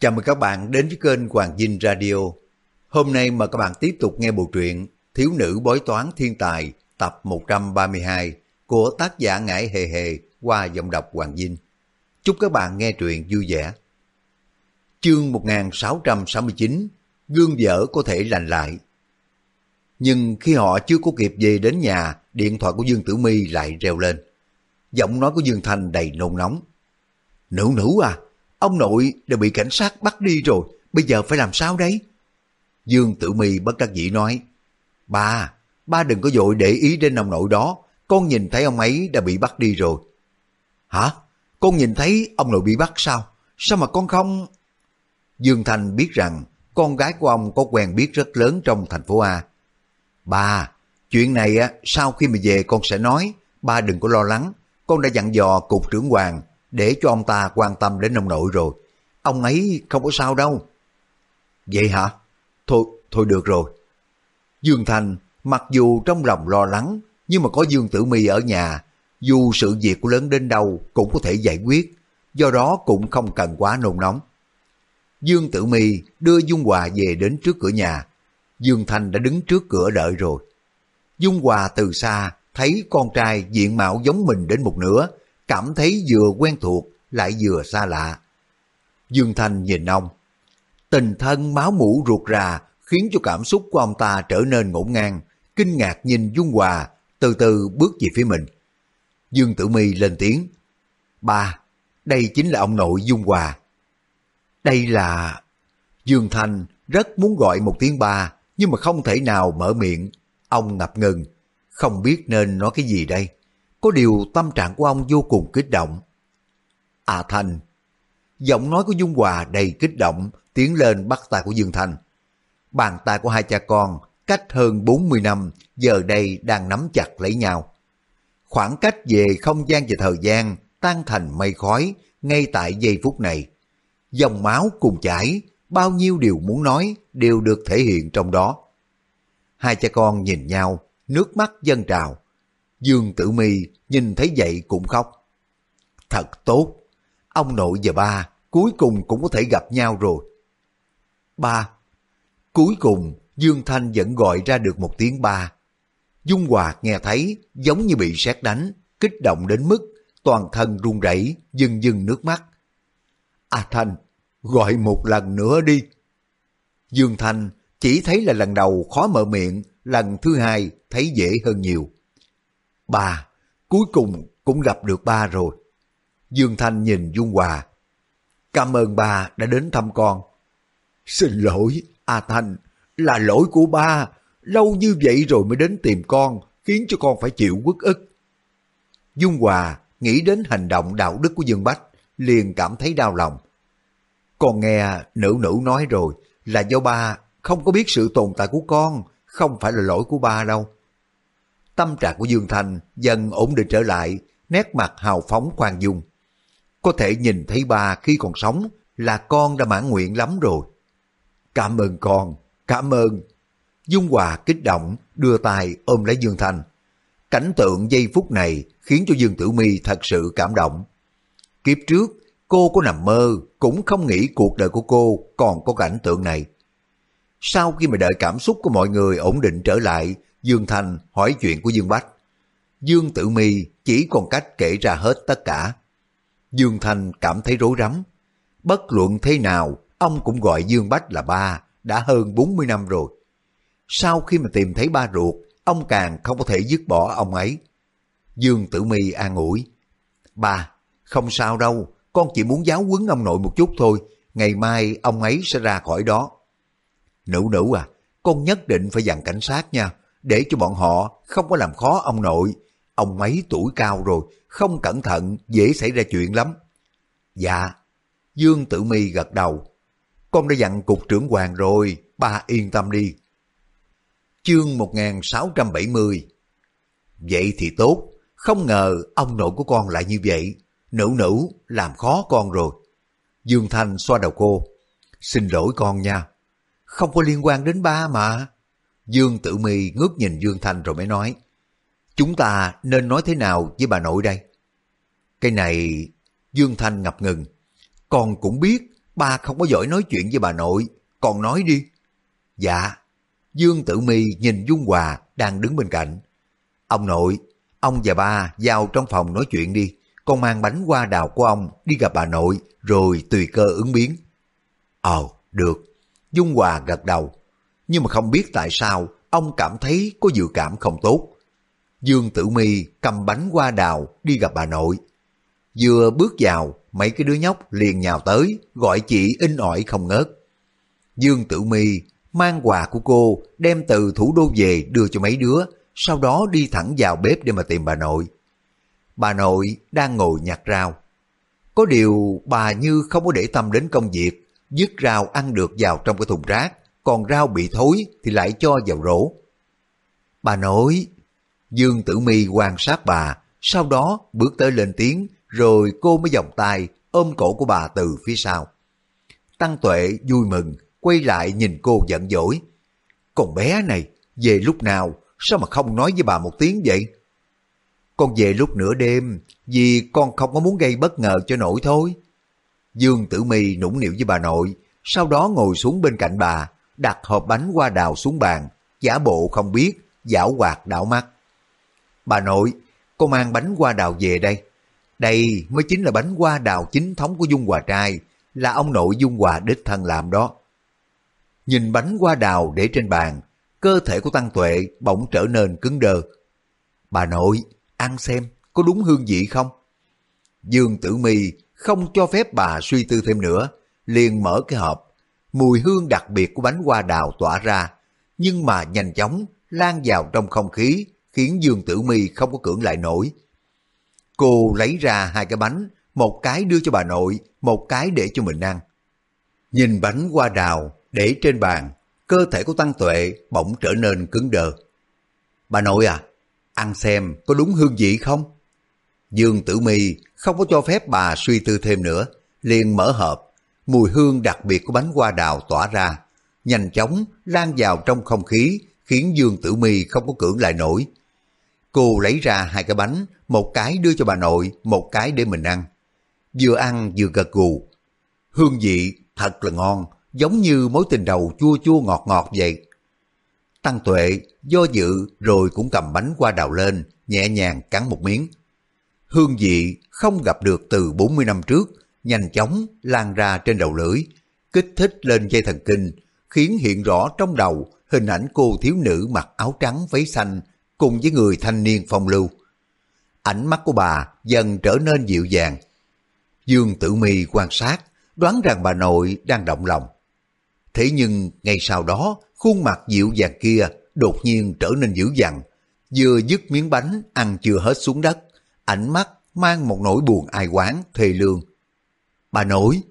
Chào mừng các bạn đến với kênh Hoàng Dinh Radio. Hôm nay mời các bạn tiếp tục nghe bộ truyện Thiếu nữ bói toán thiên tài tập 132 của tác giả Ngải Hề Hề qua giọng đọc Hoàng Dinh. Chúc các bạn nghe truyện vui vẻ. Chương 1669 Gương vỡ có thể lành lại Nhưng khi họ chưa có kịp về đến nhà, điện thoại của Dương Tử My lại reo lên. Giọng nói của Dương Thanh đầy nôn nóng. Nữ nữ à, ông nội đã bị cảnh sát bắt đi rồi, bây giờ phải làm sao đấy? Dương Tử Mi bất đắc dĩ nói, Ba, ba đừng có vội để ý đến ông nội đó, con nhìn thấy ông ấy đã bị bắt đi rồi. Hả? Con nhìn thấy ông nội bị bắt sao? Sao mà con không... Dương Thành biết rằng con gái của ông có quen biết rất lớn trong thành phố A. Ba, chuyện này á sau khi mà về con sẽ nói, ba đừng có lo lắng, con đã dặn dò cục trưởng hoàng để cho ông ta quan tâm đến ông nội rồi. Ông ấy không có sao đâu. Vậy hả? Thôi, thôi được rồi. Dương Thành mặc dù trong lòng lo lắng nhưng mà có Dương Tử Mi ở nhà dù sự việc của lớn đến đâu cũng có thể giải quyết do đó cũng không cần quá nôn nóng. Dương Tử Mi đưa Dung Hòa về đến trước cửa nhà. Dương Thành đã đứng trước cửa đợi rồi. Dung Hòa từ xa thấy con trai diện mạo giống mình đến một nửa, cảm thấy vừa quen thuộc lại vừa xa lạ. Dương Thành nhìn ông, tình thân máu mũ ruột rà khiến cho cảm xúc của ông ta trở nên ngổn ngang, kinh ngạc nhìn Dung Hòa từ từ bước về phía mình. Dương Tử Mi lên tiếng, Ba, đây chính là ông nội Dung Hòa. Đây là... Dương Thành rất muốn gọi một tiếng ba, nhưng mà không thể nào mở miệng. Ông ngập ngừng, không biết nên nói cái gì đây. Có điều tâm trạng của ông vô cùng kích động. À Thành, giọng nói của Dung Hòa đầy kích động, tiến lên bắt tay của Dương Thành. Bàn tay của hai cha con cách hơn 40 năm giờ đây đang nắm chặt lấy nhau. Khoảng cách về không gian và thời gian tan thành mây khói ngay tại giây phút này. Dòng máu cùng chảy, bao nhiêu điều muốn nói đều được thể hiện trong đó. Hai cha con nhìn nhau, nước mắt dâng trào. Dương Tử Mi nhìn thấy vậy cũng khóc. Thật tốt, ông nội và ba cuối cùng cũng có thể gặp nhau rồi. Ba, cuối cùng Dương Thanh vẫn gọi ra được một tiếng ba. Dung Hòa nghe thấy giống như bị sét đánh, kích động đến mức toàn thân run rẩy, dưng dưng nước mắt. À Thanh, gọi một lần nữa đi. Dương Thanh chỉ thấy là lần đầu khó mở miệng, lần thứ hai thấy dễ hơn nhiều. Ba, cuối cùng cũng gặp được ba rồi. Dương Thanh nhìn Dung Hòa. Cảm ơn ba đã đến thăm con. Xin lỗi, A Thanh, là lỗi của ba. Lâu như vậy rồi mới đến tìm con, khiến cho con phải chịu quất ức. Dung Hòa nghĩ đến hành động đạo đức của Dương Bách, liền cảm thấy đau lòng. Con nghe nữ nữ nói rồi là do ba không có biết sự tồn tại của con, không phải là lỗi của ba đâu. Tâm trạng của Dương Thành dần ổn định trở lại, nét mặt hào phóng khoan dung. Có thể nhìn thấy ba khi còn sống là con đã mãn nguyện lắm rồi. Cảm ơn con, cảm ơn. Dung Hòa kích động, đưa tay ôm lấy Dương Thành. Cảnh tượng giây phút này khiến cho Dương Tử Mi thật sự cảm động. Kiếp trước, cô có nằm mơ, cũng không nghĩ cuộc đời của cô còn có cảnh tượng này. Sau khi mà đợi cảm xúc của mọi người ổn định trở lại, Dương Thành hỏi chuyện của Dương Bách. Dương Tử Mi chỉ còn cách kể ra hết tất cả. Dương Thành cảm thấy rối rắm. Bất luận thế nào, ông cũng gọi Dương Bách là ba, đã hơn 40 năm rồi. Sau khi mà tìm thấy ba ruột, ông càng không có thể dứt bỏ ông ấy. Dương Tử Mi an ủi. Ba, không sao đâu, con chỉ muốn giáo huấn ông nội một chút thôi, ngày mai ông ấy sẽ ra khỏi đó. Nữ nữ à, con nhất định phải dặn cảnh sát nha, để cho bọn họ không có làm khó ông nội. Ông mấy tuổi cao rồi, không cẩn thận dễ xảy ra chuyện lắm. Dạ, Dương Tử Mi gật đầu. Con đã dặn cục trưởng hoàng rồi, ba yên tâm đi. Chương 1670 Vậy thì tốt, không ngờ ông nội của con lại như vậy. Nữ nữ làm khó con rồi. Dương Thanh xoa đầu cô. Xin lỗi con nha. Không có liên quan đến ba mà. Dương Tử Mi ngước nhìn Dương Thanh rồi mới nói. Chúng ta nên nói thế nào với bà nội đây? Cái này... Dương Thanh ngập ngừng. Con cũng biết ba không có giỏi nói chuyện với bà nội, còn nói đi. Dạ. Dương Tử Mi nhìn Dung Hòa đang đứng bên cạnh. Ông nội, ông và ba vào trong phòng nói chuyện đi. Con mang bánh qua đào của ông đi gặp bà nội rồi tùy cơ ứng biến. Ồ, được. Dung Hòa gật đầu. Nhưng mà không biết tại sao ông cảm thấy có dự cảm không tốt. Dương Tử Mi cầm bánh qua đào đi gặp bà nội. Vừa bước vào, mấy cái đứa nhóc liền nhào tới, gọi chị in ỏi không ngớt. Dương Tử Mi mang quà của cô đem từ thủ đô về đưa cho mấy đứa, sau đó đi thẳng vào bếp để mà tìm bà nội. Bà nội đang ngồi nhặt rau. Có điều bà như không có để tâm đến công việc, dứt rau ăn được vào trong cái thùng rác, còn rau bị thối thì lại cho vào rổ. Bà nói. Dương Tử Mi quan sát bà, sau đó bước tới lên tiếng, rồi cô mới vòng tay ôm cổ của bà từ phía sau. Tăng Tuệ vui mừng, quay lại nhìn cô giận dỗi. Con bé này, về lúc nào, sao mà không nói với bà một tiếng vậy? Con về lúc nửa đêm, vì con không có muốn gây bất ngờ cho nổi thôi. Dương Tử Mi nũng nịu với bà nội, sau đó ngồi xuống bên cạnh bà, đặt hộp bánh qua đào xuống bàn, giả bộ không biết, giảo hoạt đảo mắt. Bà nội, con mang bánh qua đào về đây. Đây mới chính là bánh qua đào chính thống của Dung Hòa Trai, là ông nội Dung Hòa đích thân làm đó. Nhìn bánh qua đào để trên bàn, cơ thể của Tăng Tuệ bỗng trở nên cứng đờ Bà nội, ăn xem, có đúng hương vị không? Dương Tử Mi không cho phép bà suy tư thêm nữa, liền mở cái hộp. Mùi hương đặc biệt của bánh hoa đào tỏa ra, nhưng mà nhanh chóng lan vào trong không khí, khiến Dương Tử Mi không có cưỡng lại nổi. Cô lấy ra hai cái bánh, một cái đưa cho bà nội, một cái để cho mình ăn. Nhìn bánh hoa đào để trên bàn, cơ thể của Tăng Tuệ bỗng trở nên cứng đờ. Bà nội à, ăn xem có đúng hương vị không? Dương Tử Mi không có cho phép bà suy tư thêm nữa, liền mở hộp, mùi hương đặc biệt của bánh hoa đào tỏa ra, nhanh chóng lan vào trong không khí, khiến Dương Tử Mi không có cưỡng lại nổi. Cô lấy ra hai cái bánh, một cái đưa cho bà nội, một cái để mình ăn. Vừa ăn vừa gật gù. Hương vị thật là ngon, giống như mối tình đầu chua chua ngọt ngọt vậy. Tăng Tuệ do dự rồi cũng cầm bánh qua đào lên, nhẹ nhàng cắn một miếng. Hương vị không gặp được từ 40 năm trước, nhanh chóng lan ra trên đầu lưỡi, kích thích lên dây thần kinh, khiến hiện rõ trong đầu hình ảnh cô thiếu nữ mặc áo trắng váy xanh cùng với người thanh niên phong lưu. Ánh mắt của bà dần trở nên dịu dàng. Dương Tử Mi quan sát, đoán rằng bà nội đang động lòng. Thế nhưng ngay sau đó, khuôn mặt dịu dàng kia đột nhiên trở nên dữ dằn. Vừa dứt miếng bánh ăn chưa hết xuống đất, ánh mắt mang một nỗi buồn ai quán thề lương. Bà nội,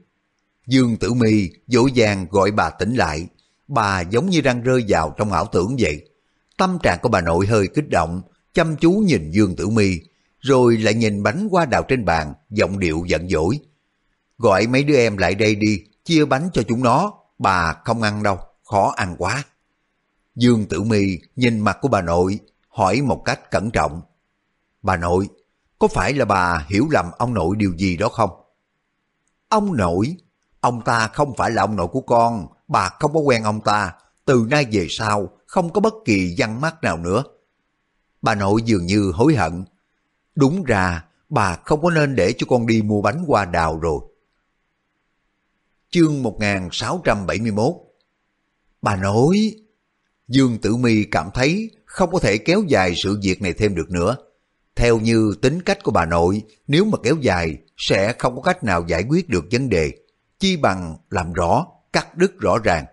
Dương Tử Mi dỗ dàng gọi bà tỉnh lại, bà giống như đang rơi vào trong ảo tưởng vậy. Tâm trạng của bà nội hơi kích động, chăm chú nhìn Dương Tử Mi, rồi lại nhìn bánh hoa đào trên bàn, giọng điệu giận dỗi. Gọi mấy đứa em lại đây đi, chia bánh cho chúng nó, bà không ăn đâu, khó ăn quá. Dương Tử Mi nhìn mặt của bà nội, hỏi một cách cẩn trọng. Bà nội, có phải là bà hiểu lầm ông nội điều gì đó không? Ông nội, ông ta không phải là ông nội của con, bà không có quen ông ta, từ nay về sau không có bất kỳ văn mắt nào nữa. Bà nội dường như hối hận. Đúng ra, bà không có nên để cho con đi mua bánh hoa đào rồi. Chương 1671 Bà nội, Dương Tử Mi cảm thấy không có thể kéo dài sự việc này thêm được nữa. Theo như tính cách của bà nội, nếu mà kéo dài sẽ không có cách nào giải quyết được vấn đề. Chi bằng làm rõ, cắt đứt rõ ràng.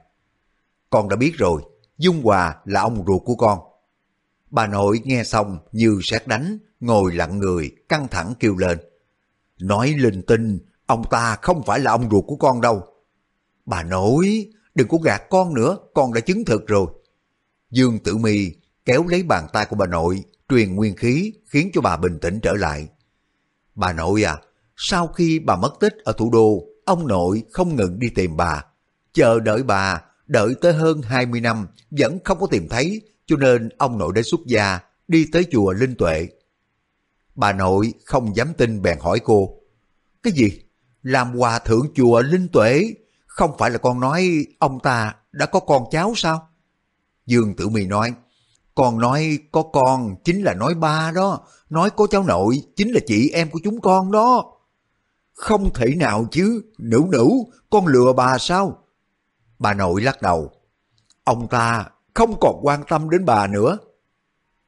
Con đã biết rồi, Dung Hòa là ông ruột của con. Bà nội nghe xong như xét đánh, ngồi lặng người, căng thẳng kêu lên. Nói linh tinh, ông ta không phải là ông ruột của con đâu. Bà nội, đừng có gạt con nữa, con đã chứng thực rồi. Dương Tử Mi kéo lấy bàn tay của bà nội, truyền nguyên khí khiến cho bà bình tĩnh trở lại. Bà nội à, sau khi bà mất tích ở thủ đô, ông nội không ngừng đi tìm bà. Chờ đợi bà, đợi tới hơn 20 năm vẫn không có tìm thấy, cho nên ông nội đã xuất gia, đi tới chùa Linh Tuệ. Bà nội không dám tin bèn hỏi cô, cái gì? làm hòa thượng chùa Linh Tuệ, không phải là con nói ông ta đã có con cháu sao? Dương Tử Mì nói, con nói có con chính là nói ba đó, nói có cháu nội chính là chị em của chúng con đó. Không thể nào chứ, nữ nữ, con lừa bà sao? Bà nội lắc đầu. Ông ta không còn quan tâm đến bà nữa.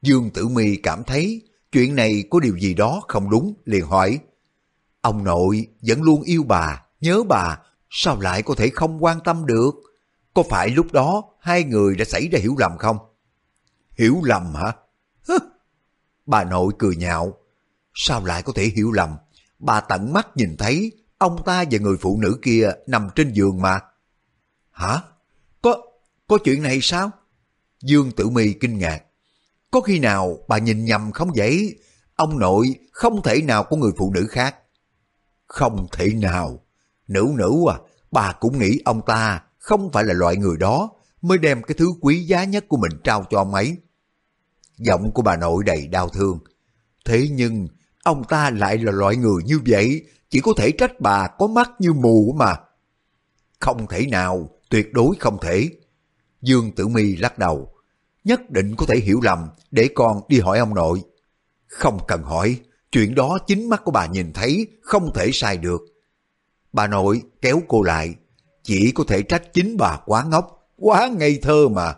Dương Tử Mi cảm thấy chuyện này có điều gì đó không đúng, liền hỏi. Ông nội vẫn luôn yêu bà, nhớ bà, sao lại có thể không quan tâm được? Có phải lúc đó hai người đã xảy ra hiểu lầm không? Hiểu lầm hả? Hứ. Bà nội cười nhạo. Sao lại có thể hiểu lầm? Bà tận mắt nhìn thấy ông ta và người phụ nữ kia nằm trên giường mà. Hả? Có, có chuyện này sao? Dương Tử Mi kinh ngạc. Có khi nào bà nhìn nhầm không vậy? Ông nội không thể nào có người phụ nữ khác. Không thể nào. Nữ nữ à, bà cũng nghĩ ông ta không phải là loại người đó mới đem cái thứ quý giá nhất của mình trao cho ông ấy. Giọng của bà nội đầy đau thương. Thế nhưng, ông ta lại là loại người như vậy, chỉ có thể trách bà có mắt như mù mà. Không thể nào, tuyệt đối không thể. Dương Tử Mi lắc đầu. Nhất định có thể hiểu lầm để con đi hỏi ông nội. Không cần hỏi, chuyện đó chính mắt của bà nhìn thấy, không thể sai được. Bà nội kéo cô lại, chỉ có thể trách chính bà quá ngốc, quá ngây thơ mà.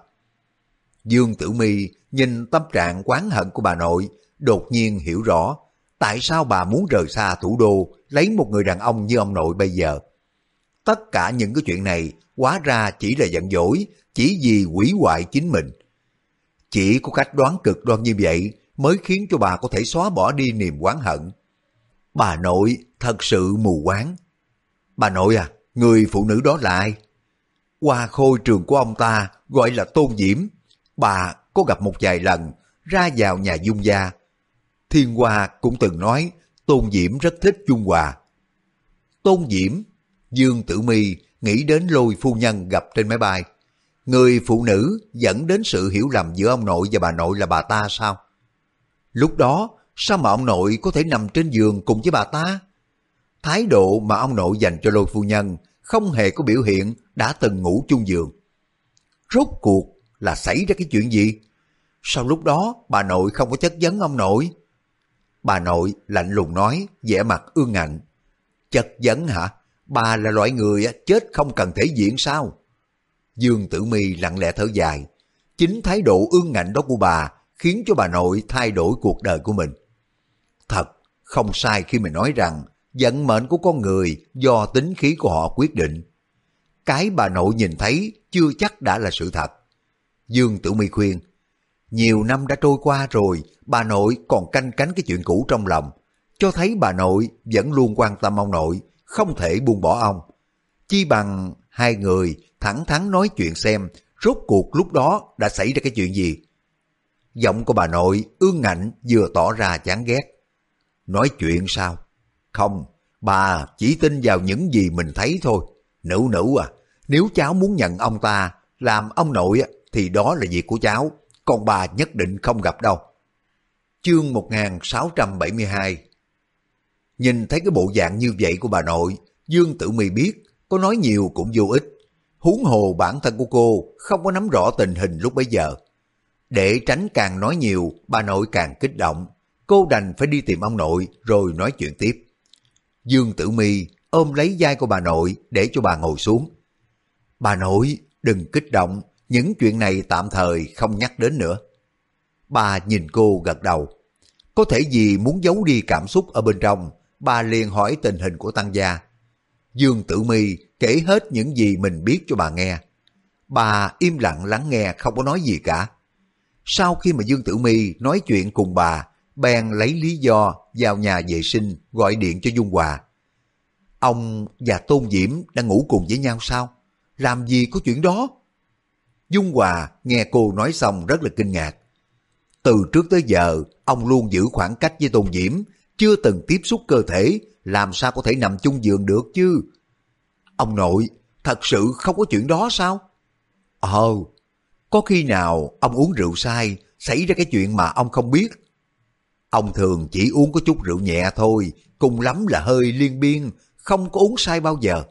Dương Tử Mi nhìn tâm trạng quán hận của bà nội, đột nhiên hiểu rõ tại sao bà muốn rời xa thủ đô lấy một người đàn ông như ông nội bây giờ. Tất cả những cái chuyện này hóa ra chỉ là giận dỗi, chỉ vì quỷ hoại chính mình. Chỉ có cách đoán cực đoan như vậy mới khiến cho bà có thể xóa bỏ đi niềm oán hận. Bà nội thật sự mù quáng. Bà nội à, người phụ nữ đó là ai? Qua khôi trường của ông ta gọi là Tôn Diễm. Bà có gặp một vài lần, ra vào nhà Dung Gia. Thiên Hoa cũng từng nói Tôn Diễm rất thích Trung Hòa. Tôn Diễm, Dương Tử Mi nghĩ đến lôi phu nhân gặp trên máy bay. Người phụ nữ dẫn đến sự hiểu lầm giữa ông nội và bà nội là bà ta sao? Lúc đó, sao mà ông nội có thể nằm trên giường cùng với bà ta? Thái độ mà ông nội dành cho lôi phu nhân không hề có biểu hiện đã từng ngủ chung giường. Rốt cuộc là xảy ra cái chuyện gì? Sao lúc đó bà nội không có chất vấn ông nội? Bà nội lạnh lùng nói, vẻ mặt ương ngạnh. chật vấn hả? Bà là loại người chết không cần thể diện sao? Dương Tử Mi lặng lẽ thở dài. Chính thái độ ương ngạnh đó của bà khiến cho bà nội thay đổi cuộc đời của mình. Thật, không sai khi mình nói rằng vận mệnh của con người do tính khí của họ quyết định. Cái bà nội nhìn thấy chưa chắc đã là sự thật. Dương Tử Mi khuyên, nhiều năm đã trôi qua rồi, bà nội còn canh cánh cái chuyện cũ trong lòng, cho thấy bà nội vẫn luôn quan tâm ông nội, không thể buông bỏ ông. Chi bằng hai người thẳng thắn nói chuyện xem rốt cuộc lúc đó đã xảy ra cái chuyện gì. Giọng của bà nội ương ngạnh vừa tỏ ra chán ghét. Nói chuyện sao? Không, bà chỉ tin vào những gì mình thấy thôi. Nữ nữ à, nếu cháu muốn nhận ông ta làm ông nội thì đó là việc của cháu, còn bà nhất định không gặp đâu. Chương 1672 Nhìn thấy cái bộ dạng như vậy của bà nội, Dương Tử Mi biết, có nói nhiều cũng vô ích. Huống hồ bản thân của cô không có nắm rõ tình hình lúc bấy giờ. Để tránh càng nói nhiều, bà nội càng kích động. Cô đành phải đi tìm ông nội rồi nói chuyện tiếp. Dương Tử Mi ôm lấy vai của bà nội để cho bà ngồi xuống. Bà nội, đừng kích động, những chuyện này tạm thời không nhắc đến nữa. Bà nhìn cô gật đầu. Có thể gì muốn giấu đi cảm xúc ở bên trong, bà liền hỏi tình hình của tăng gia. Dương Tử Mi kể hết những gì mình biết cho bà nghe. Bà im lặng lắng nghe không có nói gì cả. Sau khi mà Dương Tử Mi nói chuyện cùng bà, bèn lấy lý do vào nhà vệ sinh gọi điện cho Dung Hòa. Ông và Tôn Diễm đang ngủ cùng với nhau sao? Làm gì có chuyện đó? Dung Hòa nghe cô nói xong rất là kinh ngạc. Từ trước tới giờ, ông luôn giữ khoảng cách với Tôn Diễm, chưa từng tiếp xúc cơ thể, làm sao có thể nằm chung giường được chứ? Ông nội, thật sự không có chuyện đó sao? Ờ, có khi nào ông uống rượu sai, xảy ra cái chuyện mà ông không biết? Ông thường chỉ uống có chút rượu nhẹ thôi, cùng lắm là hơi liên biên, không có uống sai bao giờ.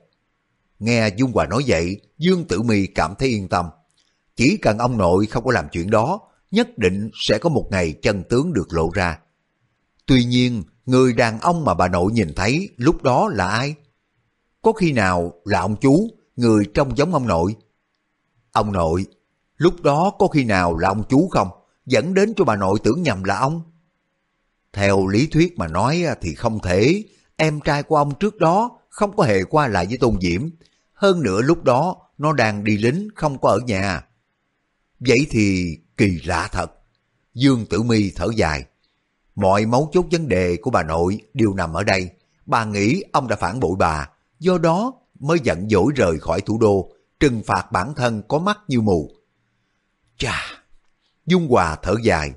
Nghe Dung Hòa nói vậy, Dương Tử Mi cảm thấy yên tâm. Chỉ cần ông nội không có làm chuyện đó, nhất định sẽ có một ngày chân tướng được lộ ra. Tuy nhiên, người đàn ông mà bà nội nhìn thấy lúc đó là ai? Có khi nào là ông chú, người trông giống ông nội? Ông nội, lúc đó có khi nào là ông chú không? Dẫn đến cho bà nội tưởng nhầm là ông. Theo lý thuyết mà nói thì không thể, em trai của ông trước đó không có hề qua lại với Tôn Diễm. Hơn nữa lúc đó nó đang đi lính không có ở nhà. Vậy thì kỳ lạ thật. Dương Tử Mi thở dài. Mọi mấu chốt vấn đề của bà nội đều nằm ở đây. Bà nghĩ ông đã phản bội bà, do đó mới giận dỗi rời khỏi thủ đô, trừng phạt bản thân có mắt như mù. Chà! Dung Hòa thở dài.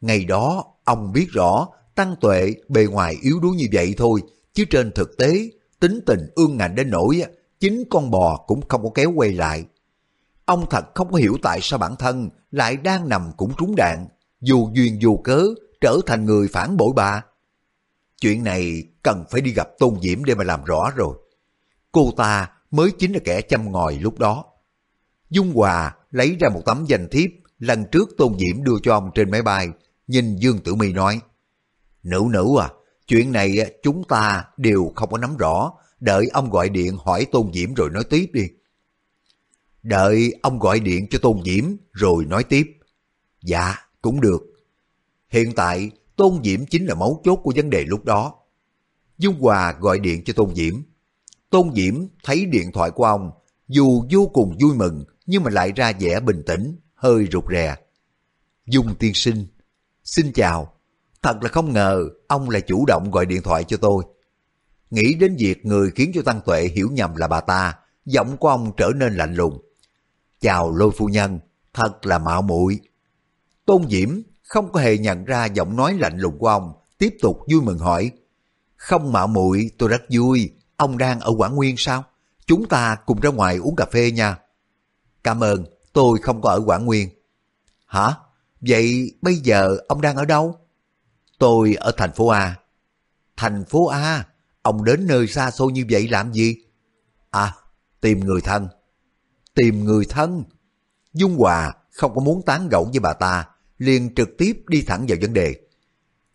Ngày đó, ông biết rõ Tăng Tuệ bề ngoài yếu đuối như vậy thôi, chứ trên thực tế, tính tình ương ngạnh đến nỗi chính con bò cũng không có kéo quay lại. Ông thật không có hiểu tại sao bản thân lại đang nằm cũng trúng đạn, dù duyên dù cớ trở thành người phản bội bà. Chuyện này cần phải đi gặp Tôn Diễm để mà làm rõ rồi. Cô ta mới chính là kẻ chăm ngòi lúc đó. Dung Hòa lấy ra một tấm danh thiếp lần trước Tôn Diễm đưa cho ông trên máy bay, nhìn Dương Tử Mi nói, Nữ nữ à, chuyện này chúng ta đều không có nắm rõ, đợi ông gọi điện hỏi Tôn Diễm rồi nói tiếp đi. Đợi ông gọi điện cho Tôn Diễm rồi nói tiếp. Dạ, cũng được. Hiện tại, Tôn Diễm chính là mấu chốt của vấn đề lúc đó. Dung Hòa gọi điện cho Tôn Diễm. Tôn Diễm thấy điện thoại của ông, dù vô cùng vui mừng, nhưng mà lại ra vẻ bình tĩnh, hơi rụt rè. Dung tiên sinh, xin chào, thật là không ngờ ông lại chủ động gọi điện thoại cho tôi. Nghĩ đến việc người khiến cho Tăng Tuệ hiểu nhầm là bà ta, giọng của ông trở nên lạnh lùng. Chào lôi phu nhân, thật là mạo muội. Tôn Diễm không có hề nhận ra giọng nói lạnh lùng của ông, tiếp tục vui mừng hỏi. Không mạo muội tôi rất vui, ông đang ở Quảng Nguyên sao? Chúng ta cùng ra ngoài uống cà phê nha. Cảm ơn, tôi không có ở Quảng Nguyên. Hả? Vậy bây giờ ông đang ở đâu? Tôi ở thành phố A. Thành phố A? Ông đến nơi xa xôi như vậy làm gì? À, tìm người thân. Tìm người thân? Dung Hòa không có muốn tán gẫu với bà ta, liền trực tiếp đi thẳng vào vấn đề.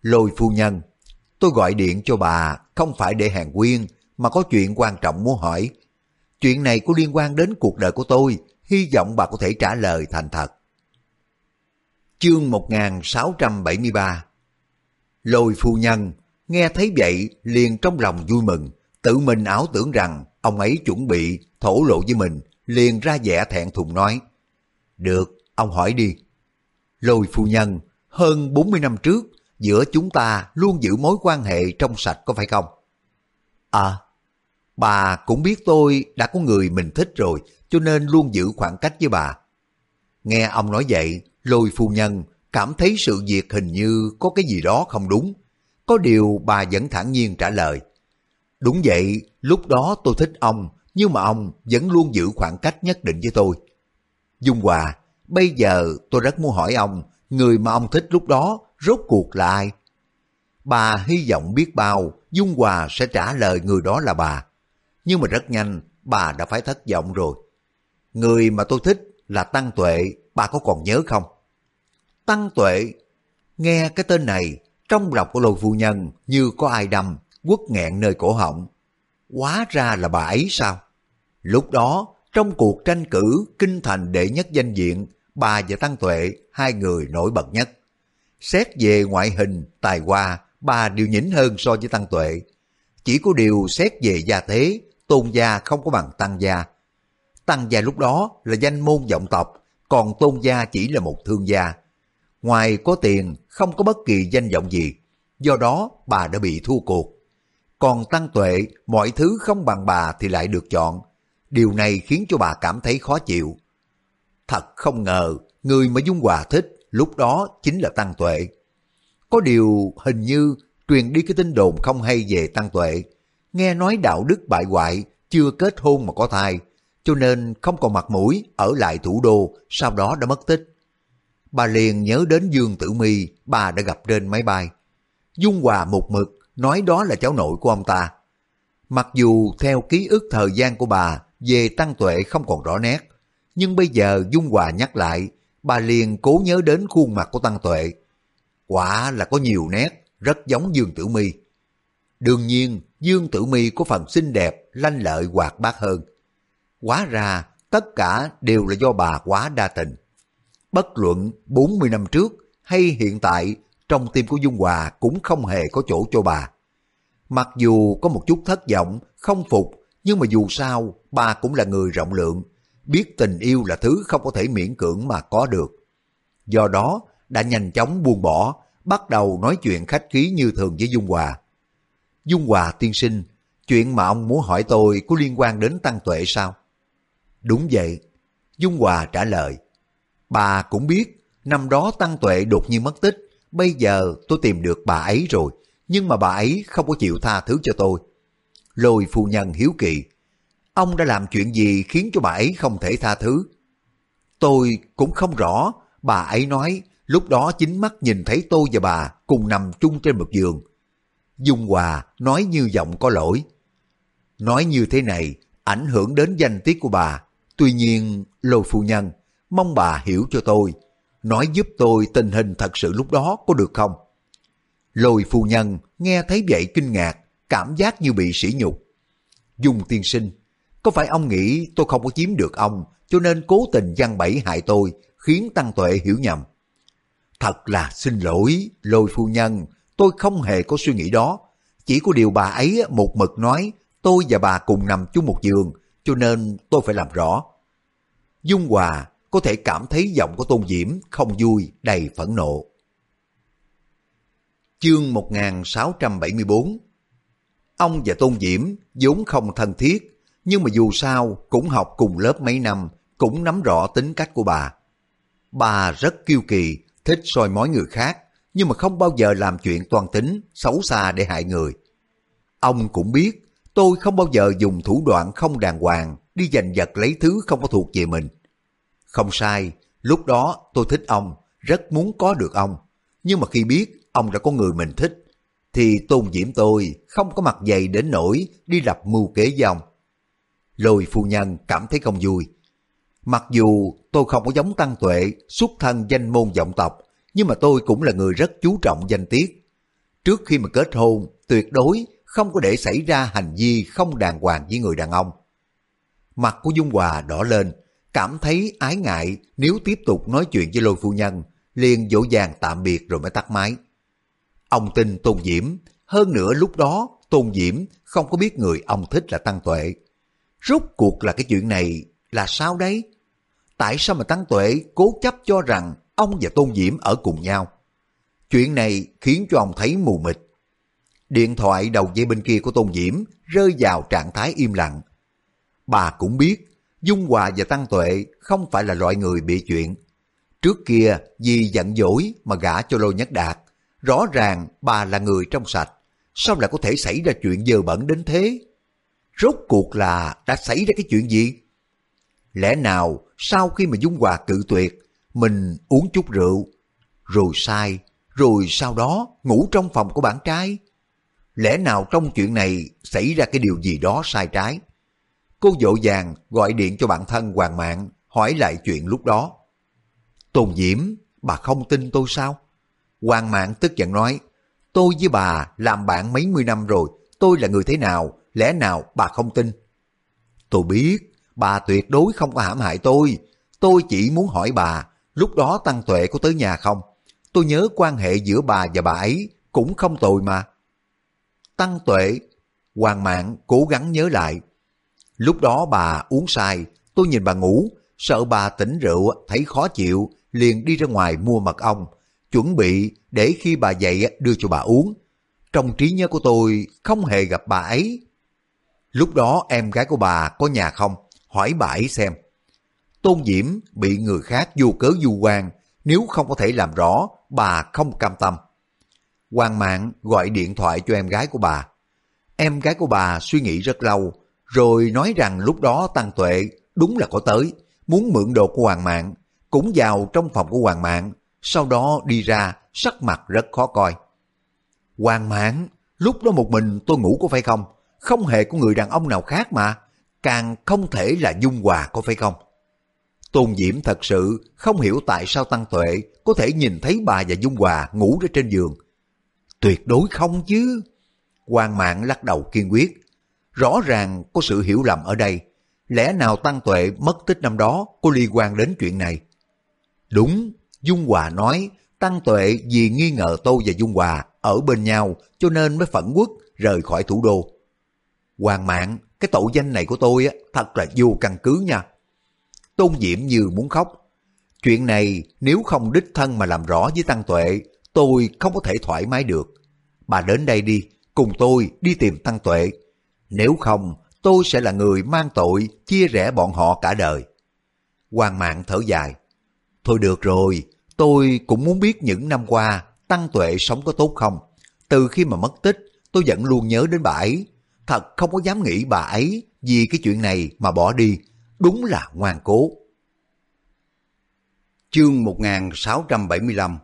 Lôi phu nhân, tôi gọi điện cho bà không phải để hàng quyên, mà có chuyện quan trọng muốn hỏi. Chuyện này có liên quan đến cuộc đời của tôi, hy vọng bà có thể trả lời thành thật. Chương 1673 Lôi phu nhân, nghe thấy vậy liền trong lòng vui mừng, tự mình ảo tưởng rằng ông ấy chuẩn bị thổ lộ với mình, liền ra vẻ thẹn thùng nói. Được, ông hỏi đi. Lôi phu nhân, hơn 40 năm trước, giữa chúng ta luôn giữ mối quan hệ trong sạch có phải không? À, bà cũng biết tôi đã có người mình thích rồi, cho nên luôn giữ khoảng cách với bà. Nghe ông nói vậy, lôi phu nhân cảm thấy sự việc hình như có cái gì đó không đúng. Có điều bà vẫn thản nhiên trả lời. Đúng vậy, lúc đó tôi thích ông, nhưng mà ông vẫn luôn giữ khoảng cách nhất định với tôi. Dung Hòa, bây giờ tôi rất muốn hỏi ông, người mà ông thích lúc đó rốt cuộc là ai? Bà hy vọng biết bao Dung Hòa sẽ trả lời người đó là bà. Nhưng mà rất nhanh, bà đã phải thất vọng rồi. Người mà tôi thích là Tăng Tuệ, bà có còn nhớ không? Tăng Tuệ, nghe cái tên này, trong lòng của lôi phu nhân như có ai đâm, quất nghẹn nơi cổ họng. Quá ra là bà ấy sao? Lúc đó, trong cuộc tranh cử kinh thành đệ nhất danh diện, bà và Tăng Tuệ, hai người nổi bật nhất. Xét về ngoại hình, tài hoa, bà đều nhỉnh hơn so với Tăng Tuệ. Chỉ có điều xét về gia thế, tôn gia không có bằng Tăng gia. Tăng gia lúc đó là danh môn vọng tộc, còn tôn gia chỉ là một thương gia. Ngoài có tiền, không có bất kỳ danh vọng gì, do đó bà đã bị thua cuộc. Còn Tăng Tuệ, mọi thứ không bằng bà thì lại được chọn. Điều này khiến cho bà cảm thấy khó chịu. Thật không ngờ, người mà Dung Hòa thích lúc đó chính là Tăng Tuệ. Có điều hình như truyền đi cái tin đồn không hay về Tăng Tuệ. Nghe nói đạo đức bại hoại, chưa kết hôn mà có thai, cho nên không còn mặt mũi ở lại thủ đô, sau đó đã mất tích. Bà liền nhớ đến Dương Tử Mi bà đã gặp trên máy bay. Dung Hòa một mực nói đó là cháu nội của ông ta. Mặc dù theo ký ức thời gian của bà về Tăng Tuệ không còn rõ nét, nhưng bây giờ Dung Hòa nhắc lại, bà liền cố nhớ đến khuôn mặt của Tăng Tuệ. Quả là có nhiều nét, rất giống Dương Tử Mi. Đương nhiên, Dương Tử Mi có phần xinh đẹp, lanh lợi hoạt bát hơn. Quá ra, tất cả đều là do bà quá đa tình. Bất luận 40 năm trước hay hiện tại, trong tim của Dung Hòa cũng không hề có chỗ cho bà. Mặc dù có một chút thất vọng, không phục, nhưng mà dù sao, bà cũng là người rộng lượng, biết tình yêu là thứ không có thể miễn cưỡng mà có được. Do đó, đã nhanh chóng buông bỏ, bắt đầu nói chuyện khách khí như thường với Dung Hòa. Dung Hòa tiên sinh, chuyện mà ông muốn hỏi tôi có liên quan đến Tăng Tuệ sao? Đúng vậy. Dung Hòa trả lời. Bà cũng biết, năm đó Tăng Tuệ đột nhiên mất tích, bây giờ tôi tìm được bà ấy rồi, nhưng mà bà ấy không có chịu tha thứ cho tôi. Lôi phu nhân hiếu kỳ, ông đã làm chuyện gì khiến cho bà ấy không thể tha thứ? Tôi cũng không rõ, bà ấy nói lúc đó chính mắt nhìn thấy tôi và bà cùng nằm chung trên một giường. Dung Hòa nói như giọng có lỗi. Nói như thế này ảnh hưởng đến danh tiết của bà. Tuy nhiên, lôi phu nhân, mong bà hiểu cho tôi. Nói giúp tôi tình hình thật sự lúc đó có được không? Lôi phu nhân nghe thấy vậy kinh ngạc, cảm giác như bị sỉ nhục. Dung tiên sinh, có phải ông nghĩ tôi không có chiếm được ông, cho nên cố tình gian bẫy hại tôi, khiến Tăng Tuệ hiểu nhầm? Thật là xin lỗi, lôi phu nhân, tôi không hề có suy nghĩ đó. Chỉ có điều bà ấy một mực nói tôi và bà cùng nằm chung một giường, cho nên tôi phải làm rõ. Dung Hòa có thể cảm thấy giọng của Tôn Diễm không vui, đầy phẫn nộ. Chương 1674 Ông và Tôn Diễm vốn không thân thiết, nhưng mà dù sao cũng học cùng lớp mấy năm, cũng nắm rõ tính cách của bà. Bà rất kiêu kỳ, thích soi mói người khác, nhưng mà không bao giờ làm chuyện toàn tính, xấu xa để hại người. Ông cũng biết, tôi không bao giờ dùng thủ đoạn không đàng hoàng đi giành giật lấy thứ không có thuộc về mình. Không sai, lúc đó tôi thích ông, rất muốn có được ông. Nhưng mà khi biết ông đã có người mình thích, thì tôn diễm tôi không có mặt dày đến nỗi đi lập mưu kế với ông. Lôi phu nhân cảm thấy không vui. Mặc dù tôi không có giống tăng tuệ, xuất thân danh môn vọng tộc, nhưng mà tôi cũng là người rất chú trọng danh tiết. Trước khi mà kết hôn, tuyệt đối không có để xảy ra hành vi không đàng hoàng với người đàn ông. Mặt của Dung Hòa đỏ lên, cảm thấy ái ngại nếu tiếp tục nói chuyện với lôi phu nhân, liền dỗ dàng tạm biệt rồi mới tắt máy. Ông tin Tôn Diễm, hơn nữa lúc đó Tôn Diễm không có biết người ông thích là Tăng Tuệ. Rốt cuộc là cái chuyện này là sao đấy? Tại sao mà Tăng Tuệ cố chấp cho rằng ông và Tôn Diễm ở cùng nhau? Chuyện này khiến cho ông thấy mù mịt. Điện thoại đầu dây bên kia của Tôn Diễm rơi vào trạng thái im lặng. Bà cũng biết Dung Hòa và Tăng Tuệ không phải là loại người bị chuyện. Trước kia vì giận dỗi mà gả cho Lô Nhất Đạt. Rõ ràng bà là người trong sạch. Sao lại có thể xảy ra chuyện dơ bẩn đến thế? Rốt cuộc là đã xảy ra cái chuyện gì? Lẽ nào sau khi mà Dung Hòa cự tuyệt, mình uống chút rượu, rồi sai, rồi sau đó ngủ trong phòng của bạn trai? Lẽ nào trong chuyện này xảy ra cái điều gì đó sai trái? Cô dỗ dàng gọi điện cho bạn thân Hoàng Mạng hỏi lại chuyện lúc đó. Tôn Diễm, bà không tin tôi sao? Hoàng Mạng tức giận nói, tôi với bà làm bạn mấy mươi năm rồi, tôi là người thế nào, lẽ nào bà không tin? Tôi biết, bà tuyệt đối không có hãm hại tôi. Tôi chỉ muốn hỏi bà, lúc đó Tăng Tuệ có tới nhà không? Tôi nhớ quan hệ giữa bà và bà ấy cũng không tồi mà. Tăng Tuệ, Hoàng Mạng cố gắng nhớ lại. Lúc đó bà uống sai, tôi nhìn bà ngủ, sợ bà tỉnh rượu thấy khó chịu, liền đi ra ngoài mua mật ong, chuẩn bị để khi bà dậy đưa cho bà uống. Trong trí nhớ của tôi không hề gặp bà ấy. Lúc đó em gái của bà có nhà không? Hỏi bà ấy xem. Tôn Diễm bị người khác vô cớ du quan, nếu không có thể làm rõ, bà không cam tâm. Hoàng mạng gọi điện thoại cho em gái của bà. Em gái của bà suy nghĩ rất lâu, rồi nói rằng lúc đó Tăng Tuệ đúng là có tới, muốn mượn đồ của Hoàng mạng, cũng vào trong phòng của Hoàng mạng, sau đó đi ra, sắc mặt rất khó coi. Hoàng mạng, lúc đó một mình tôi ngủ có phải không? Không hề có người đàn ông nào khác mà, càng không thể là Dung Hòa có phải không? Tôn Diễm thật sự không hiểu tại sao Tăng Tuệ có thể nhìn thấy bà và Dung Hòa ngủ ở trên giường. Tuyệt đối không chứ. Hoàng mạng lắc đầu kiên quyết. Rõ ràng có sự hiểu lầm ở đây. Lẽ nào Tăng Tuệ mất tích năm đó có liên quan đến chuyện này? Đúng, Dung Hòa nói Tăng Tuệ vì nghi ngờ Tô và Dung Hòa ở bên nhau cho nên mới phẫn quốc rời khỏi thủ đô. Hoàng mạng, cái tội danh này của tôi á, thật là vô căn cứ nha. Tôn Diễm như muốn khóc. Chuyện này nếu không đích thân mà làm rõ với Tăng Tuệ, tôi không có thể thoải mái được. Bà đến đây đi, cùng tôi đi tìm Tăng Tuệ. Nếu không, tôi sẽ là người mang tội chia rẽ bọn họ cả đời. Hoàng mạng thở dài. Thôi được rồi, tôi cũng muốn biết những năm qua Tăng Tuệ sống có tốt không. Từ khi mà mất tích, tôi vẫn luôn nhớ đến bà ấy. Thật không có dám nghĩ bà ấy vì cái chuyện này mà bỏ đi. Đúng là ngoan cố. Chương 1675